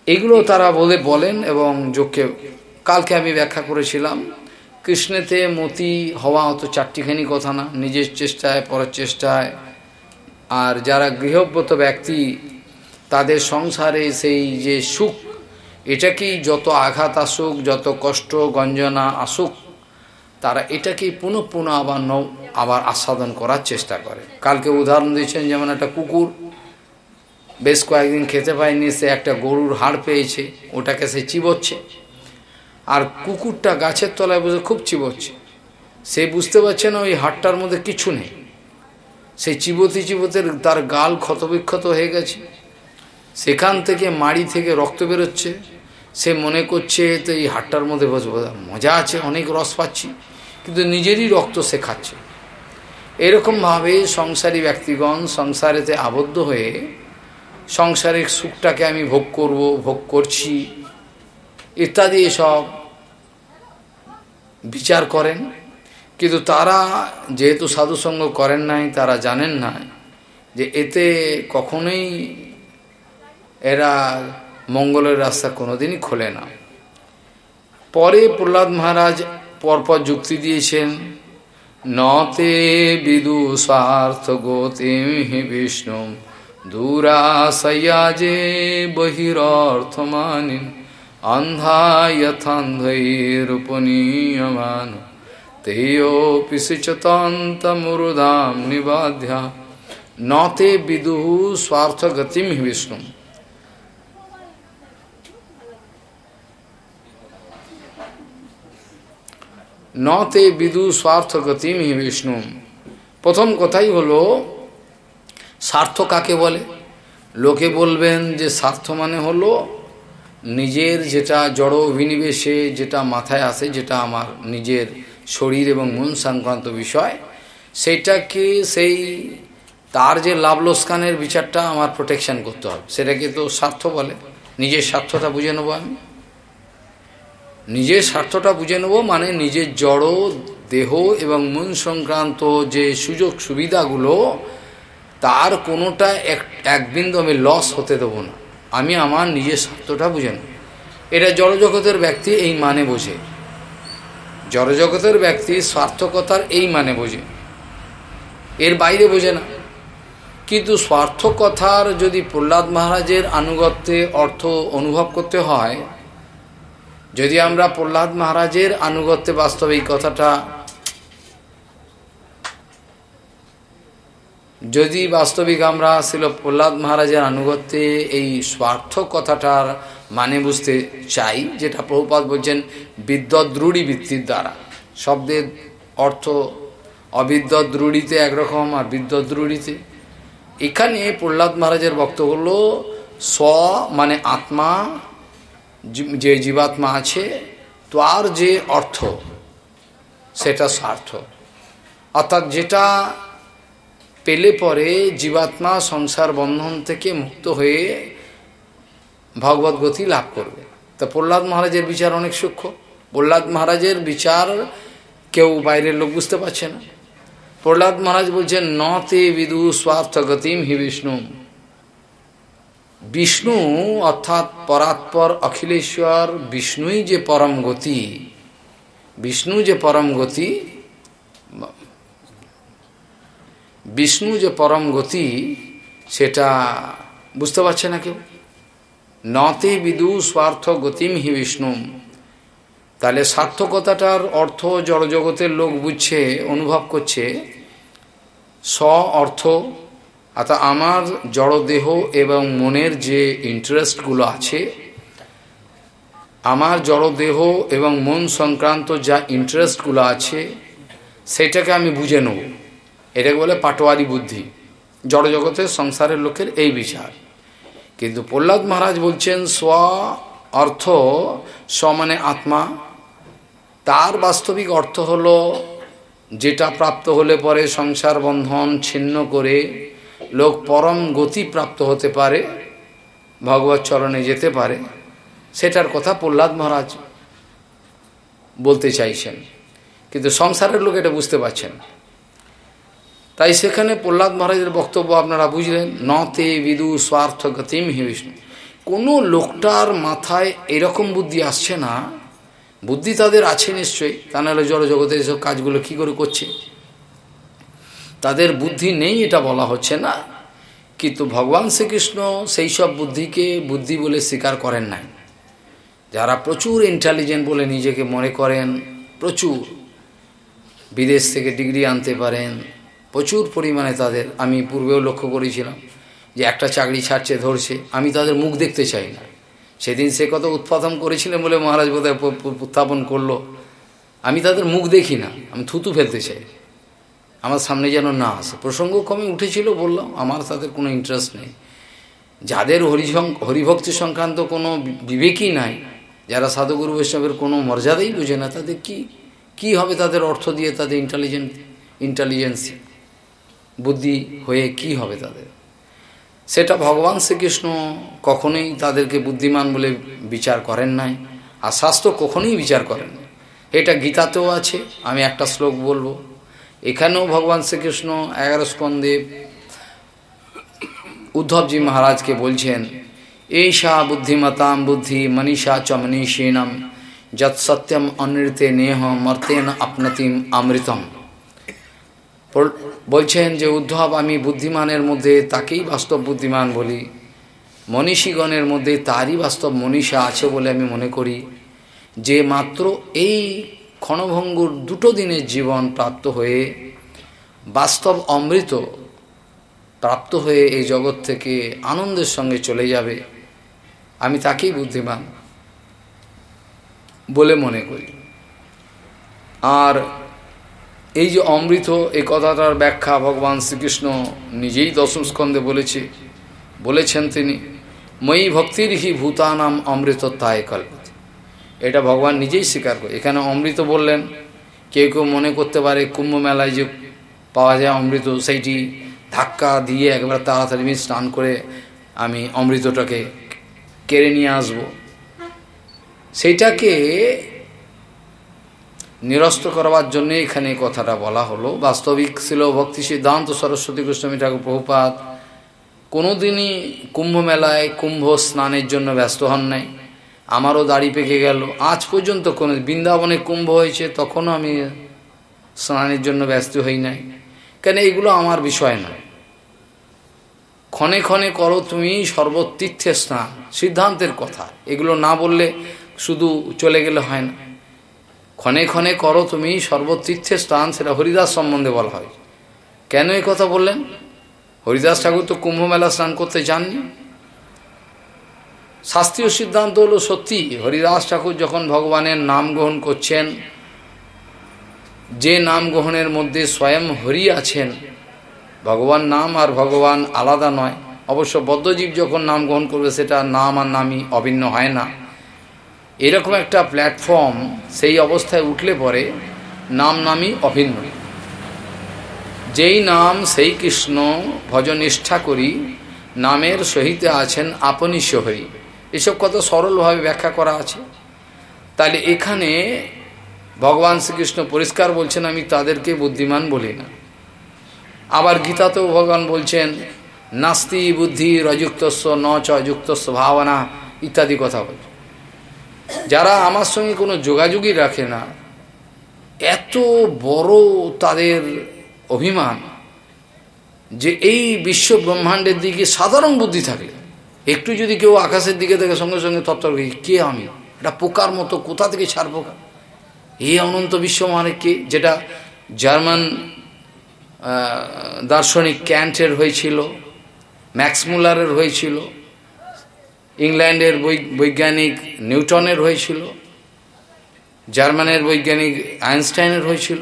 এগুলো তারা বলে, বলেন এবং যোগকে কালকে আমি ব্যাখ্যা করেছিলাম। কৃষ্ণেতে মতি হওয়া অত চারটিখানি কথা না। নিজের চেষ্টায়, পরের চেষ্টায়। আর যারা গৃহব্রত ব্যক্তি, তাদের সংসারে সেই যে সুখ এটাকেই যত আঘাত আসুক, যত কষ্ট, গঞ্জনা আসুক, তারা এটাকেই পুনঃ পুনঃ আবার নৌ, আবার আস্বাদন করার চেষ্টা করে। কালকে উদাহরণ দিয়েছেন যেমন একটা কুকুর, বেশ কয়েকদিন খেতে পায়নি, সে একটা গরুর হাড় পেয়েছে, ওটাকে সে চিবোচ্ছে। আর কুকুরটা গাছের তলায় বসে খুব চিবোচ্ছে। সে বুঝতে পারছে না ওই হাড়টার মধ্যে কিছু নেই। সেই চিবোতে চিবোতে তার গাল ক্ষতবিক্ষত হয়ে গেছে। সেখান থেকে মাড়ি থেকে রক্ত বেরোচ্ছে। সে মনে করছে, তো এই হাটটার মধ্যে বসবো মজা আছে, অনেক রস পাচ্ছি, কিন্তু নিজেরই রক্ত সে খাচ্ছে। এরকমভাবে সংসারী ব্যক্তিগণ সংসারেতে আবদ্ধ হয়ে সংসারের সুখটাকে আমি ভোগ করব, ভোগ করছি, ইত্যাদি এসব বিচার করেন, কিন্তু তারা যেহেতু সাধুসঙ্গ করেন নাই, তারা জানেন না যে এতে কখনোই এরা মঙ্গলের রাস্তা কোনোদিনই খোলে না। পরে প্রহ্লাদ মহারাজ পরপর যুক্তি দিয়েছেন, নতে বিদু স্বার্থ গতিম হি বিষ্ণু, দূরাশয়া যে বহিরর্থমানিন অন্ধা যথান্ধৈরূপনীয়মান তেয়োপি সিচতন্তমুরুদাম নিবাধ্যা নতে বিদু স্বার্থ গতিম হি বিষ্ণু নতে বিদু স্বার্থ গতিম হি বিষ্ণু প্রথম কথাই হলো স্বার্থ কাকে বলে লোকে বলবেন যে স্বার্থ মানে হলো নিজের যেটা জড় অভিনিবেশে যেটা মাথায় আসে, যেটা আমার নিজের শরীর এবং মন সংক্রান্ত বিষয় সেইটাকে সেই তার যে লাভ লোসকানের বিচারটা আমার প্রোটেকশন করতে হবে। সেটাকে তো স্বার্থ বলে। নিজের স্বার্থটা বুঝে নেব আমি। নিজের স্বার্থটা বুঝে নেব মানে নিজের জড়, দেহ এবং মন সংক্রান্ত যে সুযোগ সুবিধাগুলো তার কোনোটা এক এক বিন্দু আমি লস হতে দেবো না। আমি আমার নিজের স্বার্থটা বুঝে নেব। এটা জড়জগতের ব্যক্তি এই মানে বোঝে। জড়জগতের ব্যক্তি স্বার্থকতার এই মানে বোঝে। এর বাইরে বোঝে না। কিন্তু স্বার্থকথার যদি প্রহ্লাদ মহারাজের আনুগত্যে অর্থ অনুভব করতে হয়, যদি আমরা প্রহ্লাদ মহারাজের আনুগত্যে বাস্তবে এই কথাটা যদি বাস্তবিক আমরা ছিল প্রহ্লাদ মহারাজের আনুগত্যে এই স্বার্থ কথাটার মানে বুঝতে চাই, যেটা প্রভুপাত বলছেন বিদ্যদ্রুড়ি বৃত্তির দ্বারা। শব্দের অর্থ অবিদ্যদ্রুড়িতে একরকম আর বিদ্যদ্রুড়িতে। এখানে প্রহ্লাদ মহারাজের বক্তব্য হল, স্ব মানে আত্মা যে জীবাত্মা আছে, তার যে অর্থ, সেটা স্বার্থ। অর্থাৎ যেটা পেলে পরে জীবাত্মা সংসার বন্ধন থেকে মুক্ত হয়ে ভগবত গতি লাভ করবে। তা প্রহ্লাদ মহারাজের বিচার অনেক সূক্ষ্ম। প্রহ্লাদ মহারাজের বিচার কেউ বাইরের লোক বুঝতে পারছে না। প্রহ্লাদ মহারাজ বলছেন ন তে বিদু স্বার্থ গতিম হি বিষ্ণু। বিষ্ণু অর্থাৎ পরাৎপর অখিলেশ্বর, বিষ্ণুই যে পরম গতি, বিষ্ণু যে পরম গতি বিষ্ণু যে পরম গতি, সেটা বুঝতে পারছে না কেউ? নতে বিদু স্বার্থ গতিম হি বিষ্ণু। তাহলে সার্থকতাটার অর্থ জড়জগতের লোক বুঝছে, অনুভব করছে। স্ব অর্থ, অর্থাৎ আমার জড়দেহ এবং মনের যে ইন্টারেস্টগুলো আছে, আমার জড়দেহ এবং মন সংক্রান্ত যা ইন্টারেস্টগুলো আছে, সেটাকে আমি বুঝে নেব। এটাকে বলে পাটোয়ারি বুদ্ধি। জড়জগতের সংসারের লোকের এই বিচার। কিন্তু প্রহ্লাদ মহারাজ বলছেন, স্ব অর্থ, স্ব মানে আত্মা। তার বাস্তবিক অর্থ হল, যেটা প্রাপ্ত হলে পরে সংসার বন্ধন ছিন্ন করে লোক পরম গতি প্রাপ্ত হতে পারে, ভগবত চরণে যেতে পারে, সেটার কথা প্রহ্লাদ মহারাজ বলতে চাইছেন। কিন্তু সংসারের লোক এটা বুঝতে পারছেন তাই সেখানে প্রহ্লাদ মহারাজের বক্তব্য আপনারা বুঝলেন ন তে বিদু স্বার্থ গতিম হি বিষ্ণু। কোনো লোকটার মাথায় এরকম বুদ্ধি আসছে না, বুদ্ধি তাদের আছে নিশ্চয়ই, তা নাহলে জড়জগতের এসব কাজগুলো কী করে করছে? তাদের বুদ্ধি নেই এটা বলা হচ্ছে না, কিন্তু ভগবান শ্রীকৃষ্ণ সেই সব বুদ্ধিকে বুদ্ধি বলে স্বীকার করেন নাই। যারা প্রচুর ইন্টেলিজেন্ট বলে নিজেকে মনে করেন, প্রচুর। বিদেশ থেকে ডিগ্রি আনতে পারেন প্রচুর পরিমাণে তাদের আমি পূর্বেও লক্ষ্য করেছিলাম যে একটা চাকরি ছাড়ছে, ধরছে, আমি তাদের মুখ দেখতে চাই না। সেদিন সে কত উৎপাদন করেছিলেন বলে মহারাজ বোধহয় উত্থাপন করল। আমি তাদের মুখ দেখি না, আমি থুতু ফেলতে চাই। আমার সামনে যেন না আসে। প্রসঙ্গ কমে উঠেছিল, বললাম, আমার তাদের কোনো ইন্টারেস্ট নেই। যাদের হরিসং হরিভক্তি সংক্রান্ত কোনো বিবেকই নাই, যারা সাধুগুরু বৈষ্ণবের কোনো মর্যাদাই বুঝে না, তাদের কি কি হবে তাদের অর্থ দিয়ে তাদের ইন্টেলিজেন্ট ইন্টেলিজেন্স বুদ্ধি হয়ে কি হবে তাদের? সেটা ভগবান শ্রীকৃষ্ণ কখনোই তাদেরকে বুদ্ধিমান বলে বিচার করেন নাই আর শাস্ত্র কখনোই বিচার করেন না এটা গীতাতেও আছে, আমি একটা শ্লোক বলব। এখানেও ভগবান শ্রীকৃষ্ণ এগারো স্কন্ধে উদ্ধবজি মহারাজকে বলছেন এইশা বুদ্ধিমতাম বুদ্ধি মনীষা চ মনীষীণম, যৎ সত্যম অনৃতে নেহ মর্তেন আপনতিম অমৃতম বলছেন যে উদ্ধব, আমি বুদ্ধিমানের মধ্যে তাকেই বাস্তব বুদ্ধিমান বলি। মনীষীগণের মধ্যে তারই বাস্তব মনীষা আছে বলে আমি মনে করি। যে মাত্র এই ক্ষণভঙ্গুর দুটো দিনের জীবন প্রাপ্ত হয়ে, বাস্তব অমৃত প্রাপ্ত হয়ে এই জগৎ থেকে আনন্দের সঙ্গে চলে যাবে, আমি তাকেই বুদ্ধিমান বলে মনে করি। আর এই যে অমৃত, এই কথাটার ব্যাখ্যা ভগবান শ্রীকৃষ্ণ নিজেই দশম স্কন্ধে বলেছে। বলেছেন তিনি মই ভক্তির হি ভূতানাম অমৃত তাই কল্পতে। এটা ভগবান নিজেই স্বীকার করে। এখানে অমৃত বললেন, কেউ কেউ মনে করতে পারে কুম্ভ মেলায় যে পাওয়া যায় অমৃত, সেইটি ধাক্কা দিয়ে একবার তাড়াতাড়ি আমি স্নান করে আমি অমৃতটাকে কেড়ে নিয়ে আসব। সেইটাকে নিরস্ত করবার জন্য এখানে কথাটা বলা হলো। বাস্তবিক ছিল ভক্তি সিদ্ধান্ত সরস্বতী গোস্বামী ঠাকুর প্রভুপাত কোনোদিনই কুম্ভ মেলায় কুম্ভ স্নানের জন্য ব্যস্ত হন নাই। আমারও দাড়ি পেকে গেল। আজ পর্যন্ত কোনো বৃন্দাবনে কুম্ভ হয়েছে, তখনও আমি স্নানের জন্য ব্যস্ত হই নাই। কেন এগুলো আমার বিষয় নয় ক্ষণে ক্ষণে করো তুমি সর্বতীর্থে স্নান, সিদ্ধান্তের কথা। এগুলো না বললে শুধু চলে গেলে হয় না। ক্ষণে ক্ষণে করো তুমি সর্বতীর্থের স্থান, সেটা হরিদাস সম্বন্ধে বলা হয়। কেন এই কথা বললেন? হরিদাস ঠাকুর তো কুম্ভ মেলা স্নান করতে যাননি। শাস্ত্রীয় সিদ্ধান্ত হলো সত্যি, হরিদাস ঠাকুর যখন ভগবানের নাম গ্রহণ করছেন, যে নাম গ্রহণের মধ্যে স্বয়ং হরি আছেন, ভগবান নাম আর ভগবান আলাদা নয়। অবশ্য বদ্ধজীব যখন নাম গ্রহণ করবে, সেটা নাম আর নামই অভিন্ন হয় না। এরকম একটা প্ল্যাটফর্ম সেই অবস্থায় উঠলে পরে নাম নামই অভিন্ন। যেই নাম সেই কৃষ্ণ ভজনিষ্ঠা করি, নামের সহিতে আছেন আপনি হরি এসব কথা সরলভাবে ব্যাখ্যা করা আছে। তাহলে এখানে ভগবান শ্রীকৃষ্ণ পরিষ্কার বলছেন, আমি তাদেরকে বুদ্ধিমান বলি না। আবার গীতাতেও ভগবান বলছেন, নাস্তি বুদ্ধি রযুক্তস্ব ন চ ভাবনা, ইত্যাদি কথা বলছে যারা আমার সঙ্গে কোনো যোগাযোগই রাখে না, এত বড় তাদের অভিমান যে এই বিশ্ব ব্রহ্মাণ্ডের দিকে সাধারণ বুদ্ধি থাকে। একটু যদি কেউ আকাশের দিকে দেখে সঙ্গে সঙ্গে তত্ত্ব কে আমি? এটা পোকার মতো, কোথা থেকে ছাড় পোকা? এই অনন্ত বিশ্ব মানে কে? যেটা জার্মান দার্শনিক ক্যান্টের হয়েছিল ম্যাক্সমুলারের হয়েছিল ইংল্যান্ডের বৈজ্ঞানিক নিউটনের হয়েছিল, জার্মানের বৈজ্ঞানিক আইনস্টাইনের হয়েছিল।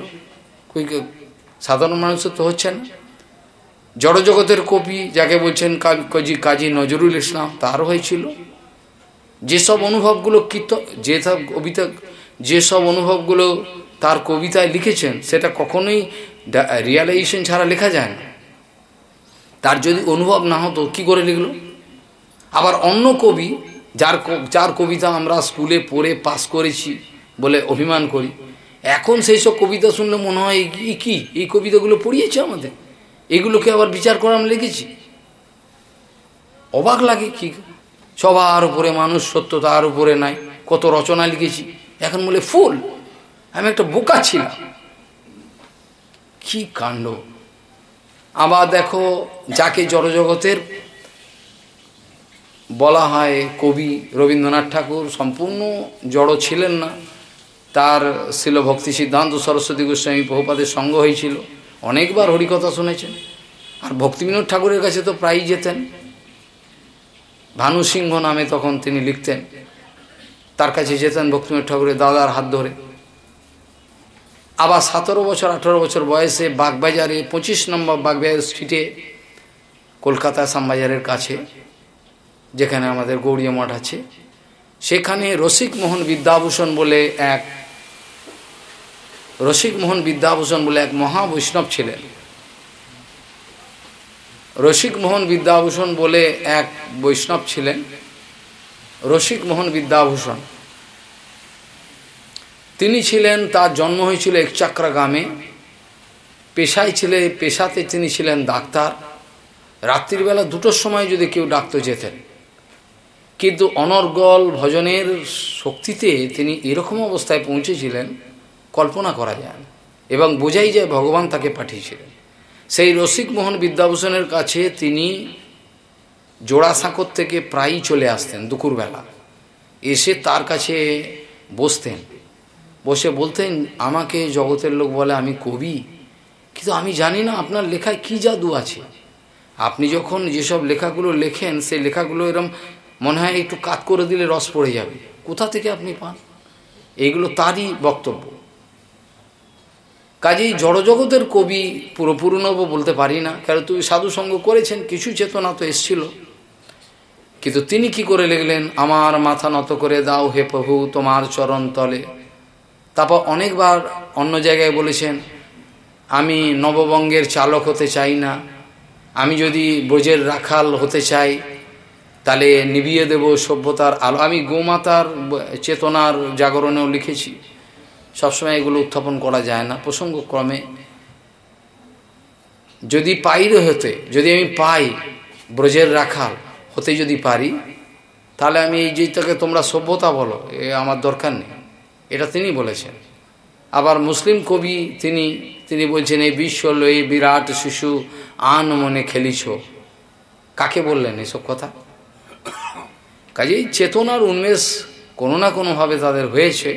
সাধারণ মানুষের তো হচ্ছে না। জড়জগতের কবি যাকে বলছেন কাজী কাজী নজরুল ইসলাম, তার হয়েছিল। যেসব অনুভবগুলো কীর্ত, যেসব কবিতা, যেসব অনুভবগুলো তার কবিতায় লিখেছেন, সেটা কখনোই রিয়ালাইজেশন ছাড়া লেখা যায় না। তার যদি অনুভব না হতো, কি করে লিখলো? আবার অন্য কবি, যার যার কবিতা আমরা স্কুলে পড়ে পাস করেছি বলে অভিমান করি। এখন সেই সব কবিতা শুনলে মনে হয় এই কি? এই কবিতাগুলো পড়িয়েছে আমাদের? এগুলোকে আবার বিচার করে আমরা লিখেছি অবাক লাগে কি? সবার উপরে মানুষ সত্য তার উপরে নাই। কত রচনা লিখেছি। এখন বলে, ফুল, আমি একটা বোকা ছিলাম। কি কাণ্ড? আবার দেখো, যাকে জড়জগতের বলা হয় কবি রবীন্দ্রনাথ ঠাকুর সম্পূর্ণ জড়ো ছিলেন না। তার ছিল ভক্তি সিদ্ধান্ত সরস্বতী গোস্বামী বহুপাদের সঙ্গ হয়েছিল। অনেকবার হরিকথা শুনেছেন। আর ভক্তিবিনোদ ঠাকুরের কাছে তো প্রায়ই যেতেন। ভানু সিংহ নামে তখন তিনি লিখতেন, তার কাছে যেতেন ভক্তিবিনোদ ঠাকুরের দাদার হাত ধরে। আবার সতেরো বছর, আঠারো বছর বয়সে বাগবাজারে পঁচিশ নম্বর বাগবাজার স্ট্রিটে কলকাতা শ্যামবাজারের কাছে যেখানে আমাদের গৌরীয় মঠ আছে। সেখানে রসিক মোহন বিদ্যাভূষণ বলে এক, রসিক মোহন বিদ্যাভূষণ বলে এক মহাবৈষ্ণব ছিলেন। রসিক মোহন বিদ্যাভূষণ বলে এক বৈষ্ণব ছিলেন। রসিক মোহন বিদ্যাভূষণ, তিনি ছিলেন, তার জন্ম হয়েছিল একচাকরা গ্রামে পেশায় ছিলে, পেশাতে তিনি ছিলেন ডাক্তার। রাত্রিবেলা দুটোর সময় যদি কেউ ডাক্তার যেতেন কিন্তু অনর্গল ভজনের শক্তিতে তিনি এরকম অবস্থায় পৌঁছেছিলেন, কল্পনা করা যায়। এবং বোঝাই যায় ভগবান তাকে পাঠিয়েছিলেন। সেই রসিক মোহন বিদ্যাভূষণের কাছে তিনি জোড়াসাঁকর থেকে প্রায়ই চলে আসতেন দুপুরবেলা। এসে তার কাছে বসতেন। বসে বলতেন, আমাকে জগতের লোক বলে আমি কবি, কিন্তু আমি জানি না আপনার লেখায় কি জাদু আছে। আপনি যখন যেসব লেখাগুলো লেখেন, সেই লেখাগুলো এরম মনে হয় একটু কাত করে দিলে রস পড়ে যাবে। কোথা থেকে আপনি পান? এইগুলো তারই বক্তব্য। কাজেই জড়জগতের কবি পুরোপুরি বলতে পারি না। কারণ তুমি সাধুসঙ্গ করেছেন, কিছু চেতনা তো এসছিল। কিন্তু তিনি কি করে লিখলেন? আমার মাথা নত করে দাও হে প্রভু তোমার চরণ তলে। তারপর অনেকবার অন্য জায়গায় বলেছেন, আমি নববঙ্গের চালক হতে চাই না। আমি যদি ব্রজের রাখাল হতে চাই তাহলে নিবিয়ে দেব সভ্যতার আলো। আমি গোমাতার চেতনার জাগরণেও লিখেছি। সবসময় এগুলো উত্থাপন করা যায় না। প্রসঙ্গক্রমে, যদি পাইরে হতে, যদি আমি পাই ব্রজের রাখাল, হতে যদি পারি, তাহলে আমি এই যেটাকে তোমরা সভ্যতা বলো, এ আমার দরকার নেই। এটা তিনি বলেছেন। আবার মুসলিম কবি তিনি তিনি বলছেন, এই বিশ্ব লয়ে বিরাট শিশু, আন মনে খেলিছ। কাকে বললেন এসব কথা? কাজেই চেতনার উন্মেষ কোনো না কোনোভাবে তাদের হয়েছে।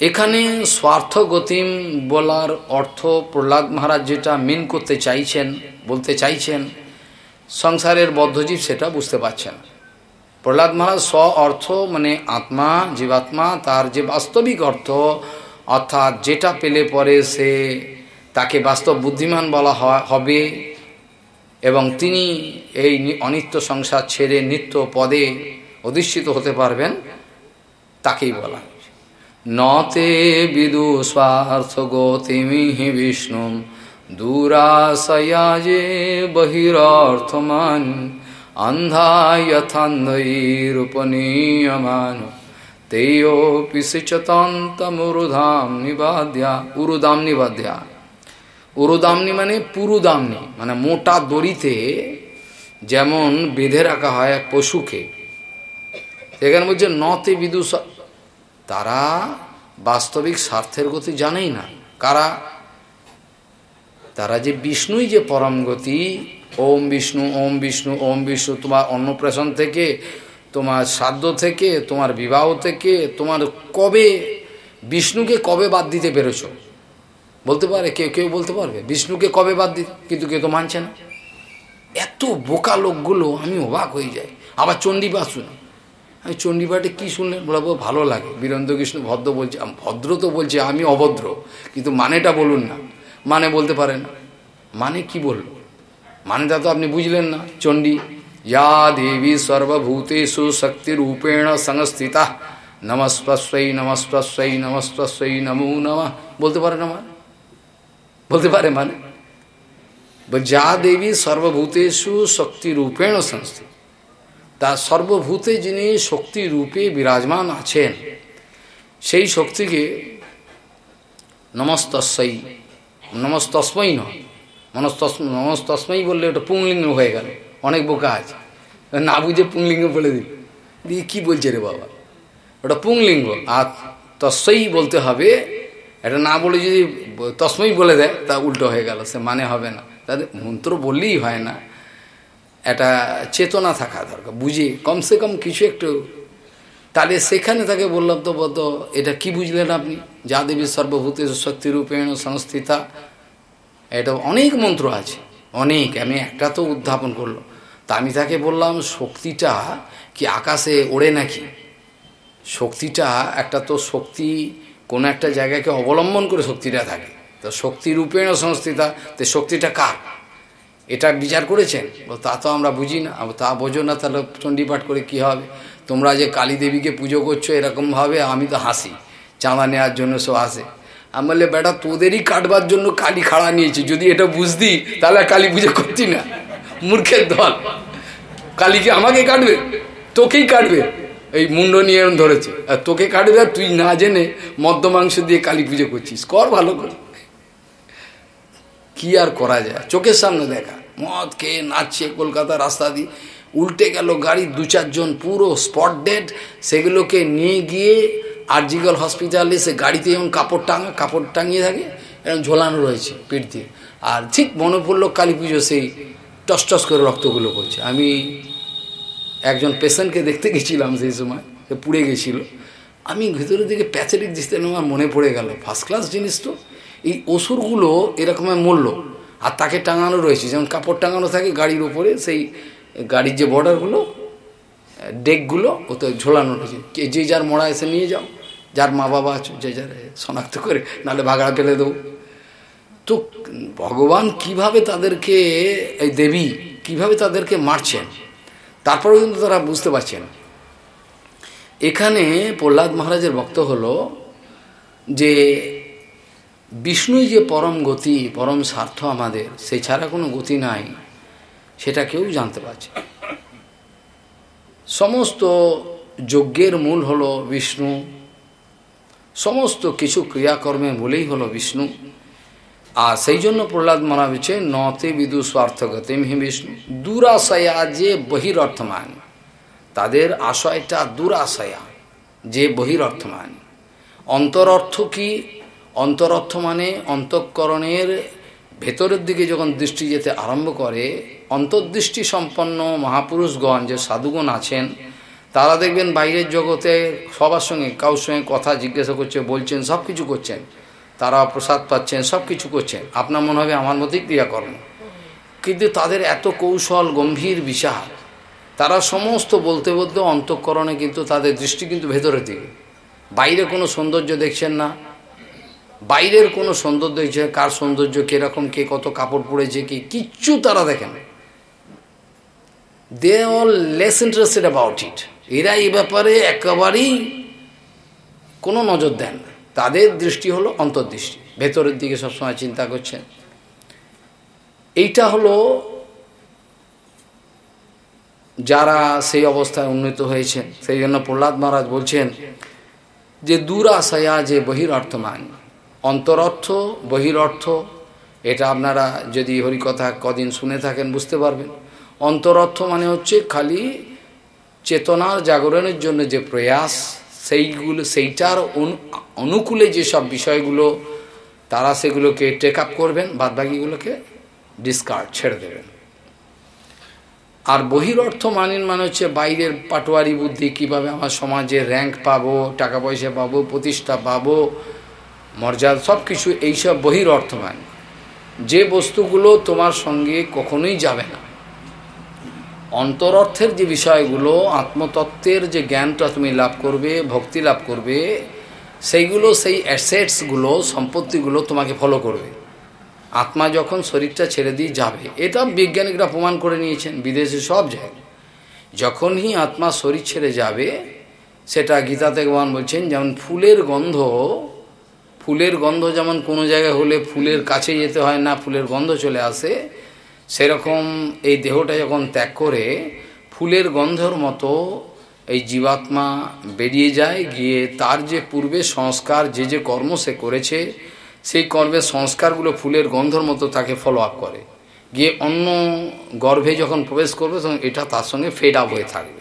এখানে স্বার্থ গতিম বলার অর্থ প্রহ্লাদ মহারাজ যেটা মিন করতে চাইছেন, বলতে চাইছেন, সংসারের বদ্ধজীব সেটা বুঝতে পারছেন। প্রহ্লাদ মহারাজ স্ব অর্থ মানে আত্মা, জীবাত্মা, তার যে বাস্তবিক অর্থ, অর্থাৎ যেটা পেলে পরে সে তাকে বাস্তব বুদ্ধিমান বলা হবে এবং তিনি এই অনিত্য সংসার ছেড়ে নিত্য পদে অধিষ্ঠিত হতে পারবেন তাকেই বলা নতে বিদু স্বার্থ গতিমিহি বিষ্ণু দূরাশয়া যে বহিরর্থমান অন্ধা যথান্ধৈরূপনীয়মান তেয়োপি সিচতন্তমুরুধাম নিবাদ্যা উরুদাম নিবাদ্যা। উরুদামনি মানে পুরুদামনি মানে মোটা দড়িতে যেমন বেঁধে রাখা হয় এক পশুকে। সেখানে বলছে, নতে বিদুষ তারা বাস্তবিক স্বার্থের গতি জানেই না। কারা? তারা যে বিষ্ণুই যে পরম গতি, ওম বিষ্ণু ওম বিষ্ণু ওম বিষ্ণু, তোমার অন্নপ্রাশন থেকে, তোমার শ্রাদ্ধ থেকে, তোমার বিবাহ থেকে, তোমার কবে, বিষ্ণুকে কবে বাদ দিতে পেরেছ? বলতে পারে, কেউ কেউ বলতে পারবে। বিষ্ণুকে কবে বাদ দিত কিন্তু কেউ তো মানছে না। এত বোকা লোকগুলো, আমি অবাক হয়ে যাই। আবার চণ্ডীপাঠ শুনি। আমি চণ্ডীপাঠে কী শুনলে? বলব ভালো লাগে। বীরেন্দ্র কৃষ্ণ ভদ্র বলছে, ভদ্র তো বলছে, আমি অভদ্র। কিন্তু মানেটা বলুন না। মানে বলতে পারেন মানে কি বলল? মানেটা তো আপনি বুঝলেন না। চণ্ডী যা দেবী সর্বভূতেষু শক্তিরূপেণ সংস্থিতা। নমস্পস্বই নমস্পস্বই নমস্পস্বই নমো নম বলতে পারেন আমার মানে? বলতে পারে মানে যা দেবী সর্বভূতেষু শক্তিরূপেণ সংস্থিত তা সর্বভূতে যিনি শক্তি রূপে বিরাজমান আছেন সেই শক্তিকে নমস্তস্বই নমস্তস্মই নয় মনস্তস নমস্তস্মই বললে ওটা পুংলিঙ্গ হয়ে গেল অনেক বোকা আছে না বুঝে পুংলিঙ্গ বলে দিল দিয়ে কী বলছে রে বাবা ওটা পুংলিঙ্গ আর তস্যই বলতে হবে এটা না বলে যদি তসমই বলে দেয়, তা উল্টো হয়ে গেল, সে মানে হবে না। তাদের মন্ত্র বললেই হয় না। এটা চেতনা থাকা দরকার। বুঝি? কমসে কম কিছু একটু। তাহলে সেখানে তাকে বললাম তো বলতো, এটা কি বুঝলেন আপনি? যা দেবী সর্বভূত শক্তিরূপেণ সংস্থিতা। এটা অনেক মন্ত্র আছে, অনেক। আমি একটা তো উদ্ধাপন করল। তা আমি তাকে বললাম, শক্তিটা কি আকাশে ওড়ে নাকি? শক্তিটা একটা তো শক্তি কোনো একটা জায়গাকে অবলম্বন করে শক্তিটা থাকে। তো শক্তি রূপেণ সংস্থিতা, তো শক্তিটা কার? এটা বিচার করেছেন? তা তো আমরা বুঝি না। তা বোঝো না, তাহলে চণ্ডীপাঠ করে কি হবে? তোমরা যে কালী দেবীকে পুজো করছ এরকমভাবে আমি তো হাসি। চাঁদা নেওয়ার জন্য সব হাসে। আমি বললে বেটা, তোদেরই কাটবার জন্য কালী খাড়া নিয়েছি। যদি এটা বুঝতি, তাহলে কালী পুজো করতি না। মূর্খের দল। কালীকে আমাকে কাটবে? তোকেই কাটবে? এই মুন্ড নিয়ে ধরেছে। আর তোকে কাটবে আর তুই না জেনে মদ্য মাংস দিয়ে কালী পুজো করছিস। কর ভালো করে। কি আর করা যায়? চোখের সামনে দেখা। মদ খেয়ে নাচছে কলকাতা রাস্তা দিয়ে। উল্টে গেল গাড়ি, দু চারজন পুরো স্পট ডেড সেগুলোকে নিয়ে গিয়ে আরজিগল হসপিটালে সে গাড়িতে যেমন কাপড় টাঙা, কাপড় টাঙিয়ে থাকে। এরকম ঝোলানো রয়েছে পিঠ দিয়ে। আর ঠিক মনে পড়ল কালী পুজো সেই টস টস করে রক্তগুলো করছে। আমি একজন পেশেন্টকে দেখতে গেছিলাম সেই সময়, সে পুড়ে গেছিল। আমি ভেতরের দিকে প্যাথেটিক দিতে আমার মনে পড়ে গেল ফার্স্ট ক্লাস জিনিস তো। এই ওষুধগুলো এরকমের মূল্য, আর তাকে টাঙানো রয়েছে। যেমন কাপড় টাঙানো থাকে গাড়ির উপরে, সেই গাড়ির যে বর্ডারগুলো ডেকগুলো, ওতে ঝোলানো রয়েছে। যে যার মোড়া এসে নিয়ে যাও, যার মা বাবা আছো, যে যার শনাক্ত করে, নাহলে ভাগড়া ফেলে দেবো। তো ভগবান কীভাবে তাদেরকে, এই দেবী কীভাবে তাদেরকে মারছেন? তারপরেও কিন্তু তারা বুঝতে পারছেন। এখানে প্রহ্লাদ মহারাজের বক্ত হলো যে বিষ্ণুই যে পরম গতি, পরম স্বার্থ আমাদের, সে ছাড়া কোনো গতি নাই, সেটা কেউ জানতে পারছে সমস্ত যজ্ঞের মূল হলো বিষ্ণু, সমস্ত কিছু ক্রিয়াকর্মে বলেই হলো বিষ্ণু। আর সেই জন্য প্রহ্লাদ মারা হচ্ছে নতে বিদু স্বার্থগতিম হি বিষ্ণু, দুরাশয়া যে বহিরর্থমান, তাদের আশয়টা দুরাশয়া যে বহিরর্থমান। অন্তরর্থ কি? অন্তরর্থ মানে অন্তঃকরণের ভেতরের দিকে যখন দৃষ্টি যেতে আরম্ভ করে, অন্তর্দৃষ্টি সম্পন্ন মহাপুরুষগণ যে সাধুগণ আছেন, তারা দেখবেন বাইরের জগতে সবার সঙ্গে, কারোর সঙ্গে কথা জিজ্ঞাসা করছে, বলছেন সব কিছু করছেন। তারা প্রসাদ পাচ্ছেন সব কিছু করছেন। আপনার মনে হবে আমার মতোই ক্রিয়াকর্ম। কিন্তু তাদের এত কৌশল, গম্ভীর বিচার তারা সমস্ত বলতে বলতে অন্তঃকরণে কিন্তু তাদের দৃষ্টি কিন্তু ভেতরের দিকে। বাইরে কোনো সৌন্দর্য দেখছেন না। বাইরের কোনো সৌন্দর্য দেখছে কার সৌন্দর্য, কীরকম, কে কত কাপড় পরেছে, কি কিচ্ছু তারা দেখেন they all less interested about it এরা এই ব্যাপারে একেবারেই কোনো নজর দেন না। তাদের দৃষ্টি হলো অন্তর্দৃষ্টি। ভেতরের দিকে সবসময় চিন্তা করছেন। এইটা হলো যারা সেই অবস্থায় উন্নীত হয়েছেন। সেই জন্য প্রহ্লাদ মহারাজ বলছেন যে দুরাশয়া যে বহিরর্থমান, অন্তরর্থ, বহিরর্থ, এটা আপনারা যদি হরিকথা কদিন শুনে থাকেন বুঝতে পারবেন। অন্তরর্থ মানে হচ্ছে খালি চেতনার জাগরণের জন্য যে প্রয়াস সেইগুলো, সেইটার অনুকূলে যেসব বিষয়গুলো, তারা সেগুলোকে টেক আপ করবেন, বাদবাকিগুলোকে ডিসকার্ড ছেড়ে দেবেন। আর বহির অর্থ মানেন মানে হচ্ছে বাইরের পাটোয়ারি বুদ্ধি, কীভাবে আমার সমাজে র্যাঙ্ক পাবো, টাকা পয়সা পাবো, প্রতিষ্ঠা পাবো, মর্যাদা সব কিছু এইসব বহির অর্থ মানে। যে বস্তুগুলো তোমার সঙ্গে কখনোই যাবে না। অন্তরর্থের যে বিষয়গুলো, আত্মতত্ত্বের যে জ্ঞানটা তুমি লাভ করবে, ভক্তি লাভ করবে, সেইগুলো, সেই অ্যাসেটসগুলো সম্পত্তিগুলো তোমাকে ফলো করবে। আত্মা যখন শরীরটা ছেড়ে দিয়ে যাবে, এটা বিজ্ঞানিকরা প্রমাণ করে নিয়েছেন, বিদেশে সব জায়গায়। যখনই আত্মা শরীর ছেড়ে যাবে, সেটা গীতাতে ভগবান বলছেন, যেমন ফুলের গন্ধ ফুলের গন্ধ যেমন কোনো জায়গায় হলে ফুলের কাছে যেতে হয় না, ফুলের গন্ধ চলে আসে সেরকম এই দেহটা যখন ত্যাগ করে ফুলের গন্ধর মতো এই জীবাত্মা বেরিয়ে যায়, গিয়ে তার যে পূর্বে সংস্কার, যে যে কর্ম সে করেছে, সেই কর্মের সংস্কারগুলো ফুলের গন্ধর মতো তাকে ফলো আপ করে। গিয়ে অন্য গর্ভে যখন প্রবেশ করবে, তখন এটা তার সঙ্গে ফেড আপ হয়ে থাকবে।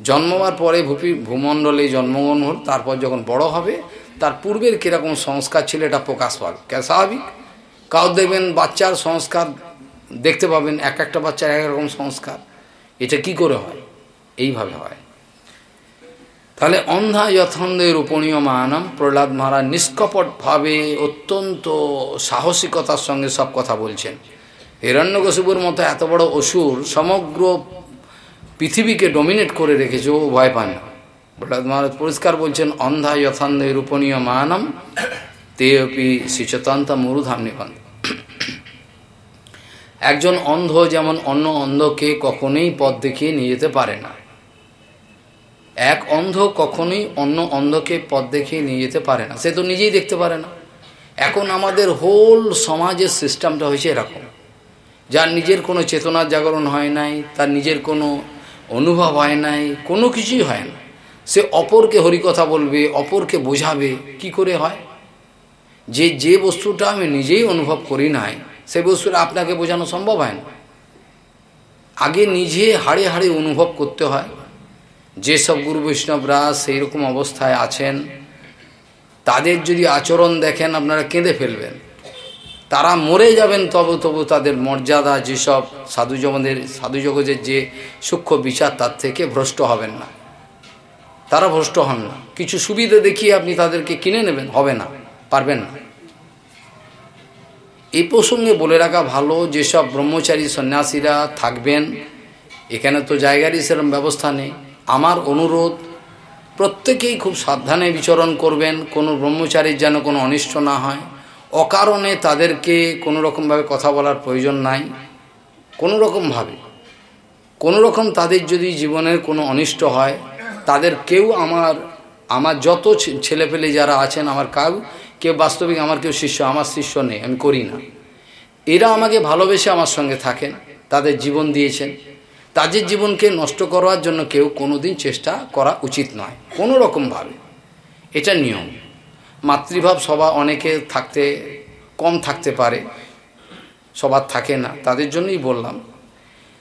জন্মবার পরে ভূপি ভূমণ্ডলে জন্মগ্রহণ হল, তারপর যখন বড় হবে, তার পূর্বের কীরকম সংস্কার ছিল এটা প্রকাশ পাবে। স্বাভাবিক? কাউ দেখবেন বাচ্চার সংস্কার দেখতে পাবেন এক একটা বাচ্চার এক রকম সংস্কার। এটা কি করে হয়? এইভাবে হয়। তাহলে অন্ধা যথন্দের রূপণীয় মানম, প্রহ্লাদ মহারাজ নিষ্কপটভাবে অত্যন্ত সাহসিকতার সঙ্গে সব কথা বলছেন। হিরণ্যকশিপুর মতো এত বড় অসুর সমগ্র পৃথিবীকে ডমিনেট করে রেখেছে, ও ভয় পায় না। প্রহ্লাদ মহারাজ পরিষ্কার বলছেন, অন্ধা যথান্ধে রূপণীয় মানম তে অপি শ্রীচতান্ত মরুধাম নিবন্ধ। একজন অন্ধ যেমন অন্য অন্ধকে কখনোই পথ দেখিয়ে নিয়ে যেতে পারে না। এক অন্ধ কখনোই অন্য অন্ধকে পথ দেখিয়ে নিয়ে যেতে পারে না। সে তো নিজেই দেখতে পারে না। এখন আমাদের হোল সমাজের সিস্টেমটা হয়েছে এরকম। যার নিজের কোনো চেতনার জাগরণ হয় নাই, তার নিজের কোনো অনুভব হয় নাই, কোনো কিছুই হয় না। সে অপরকে হরিকথা বলবে, অপরকে বোঝাবে, কি করে হয়? যে যে বস্তুটা আমি নিজেই অনুভব করি নাই সে বস্তুটা আপনাকে বোঝানো সম্ভব হয় না। আগে নিজে হাড়ে হাড়ে অনুভব করতে হয়। যেসব গুরু বৈষ্ণবরা সেই রকম অবস্থায় আছেন, তাদের যদি আচরণ দেখেন, আপনারা কেঁদে ফেলবেন। তারা মরে যাবেন তবু তবু তাদের মর্যাদা যেসব সাধু জগতের সাধু জগতের যে সূক্ষ্ম বিচার, তার থেকে ভ্রষ্ট হবেন না। তারা ভ্রষ্ট হন না। কিছু সুবিধা দেখিয়ে আপনি তাদেরকে কিনে নেবেন, হবে না, পারবেন না। এই প্রসঙ্গে বলে রাখা ভালো, যেসব ব্রহ্মচারী সন্ন্যাসীরা থাকবেন, এখানে তো জায়গারই সেরম ব্যবস্থা নেই। আমার অনুরোধ, প্রত্যেকেই খুব সাবধানে বিচরণ করবেন, কোনো ব্রহ্মচারীর যেন কোনো অনিষ্ট না হয়। অকারণে তাদেরকে কোনো রকমভাবে কথা বলার প্রয়োজন নাই। কোনো রকমভাবে। কোনো রকম তাদের যদি জীবনের কোনো অনিষ্ট হয়, তাদের কেউ আমার আমার যত ছেলেপেলে যারা আছেন, আমার কাউ কেউ বাস্তবিক আমার কেউ শিষ্য, আমার শিষ্য নেই, আমি করি না। এরা আমাকে ভালোবেসে আমার সঙ্গে থাকেন, তাদের জীবন দিয়েছেন। তাদের জীবনকে নষ্ট করার জন্য কেউ কোনোদিন চেষ্টা করা উচিত নয় কোনো রকমভাবে এটা নিয়ম। মাতৃভাব সবা অনেকে থাকতে, কম থাকতে পারে, সবার থাকে না, তাদের জন্যই বললাম।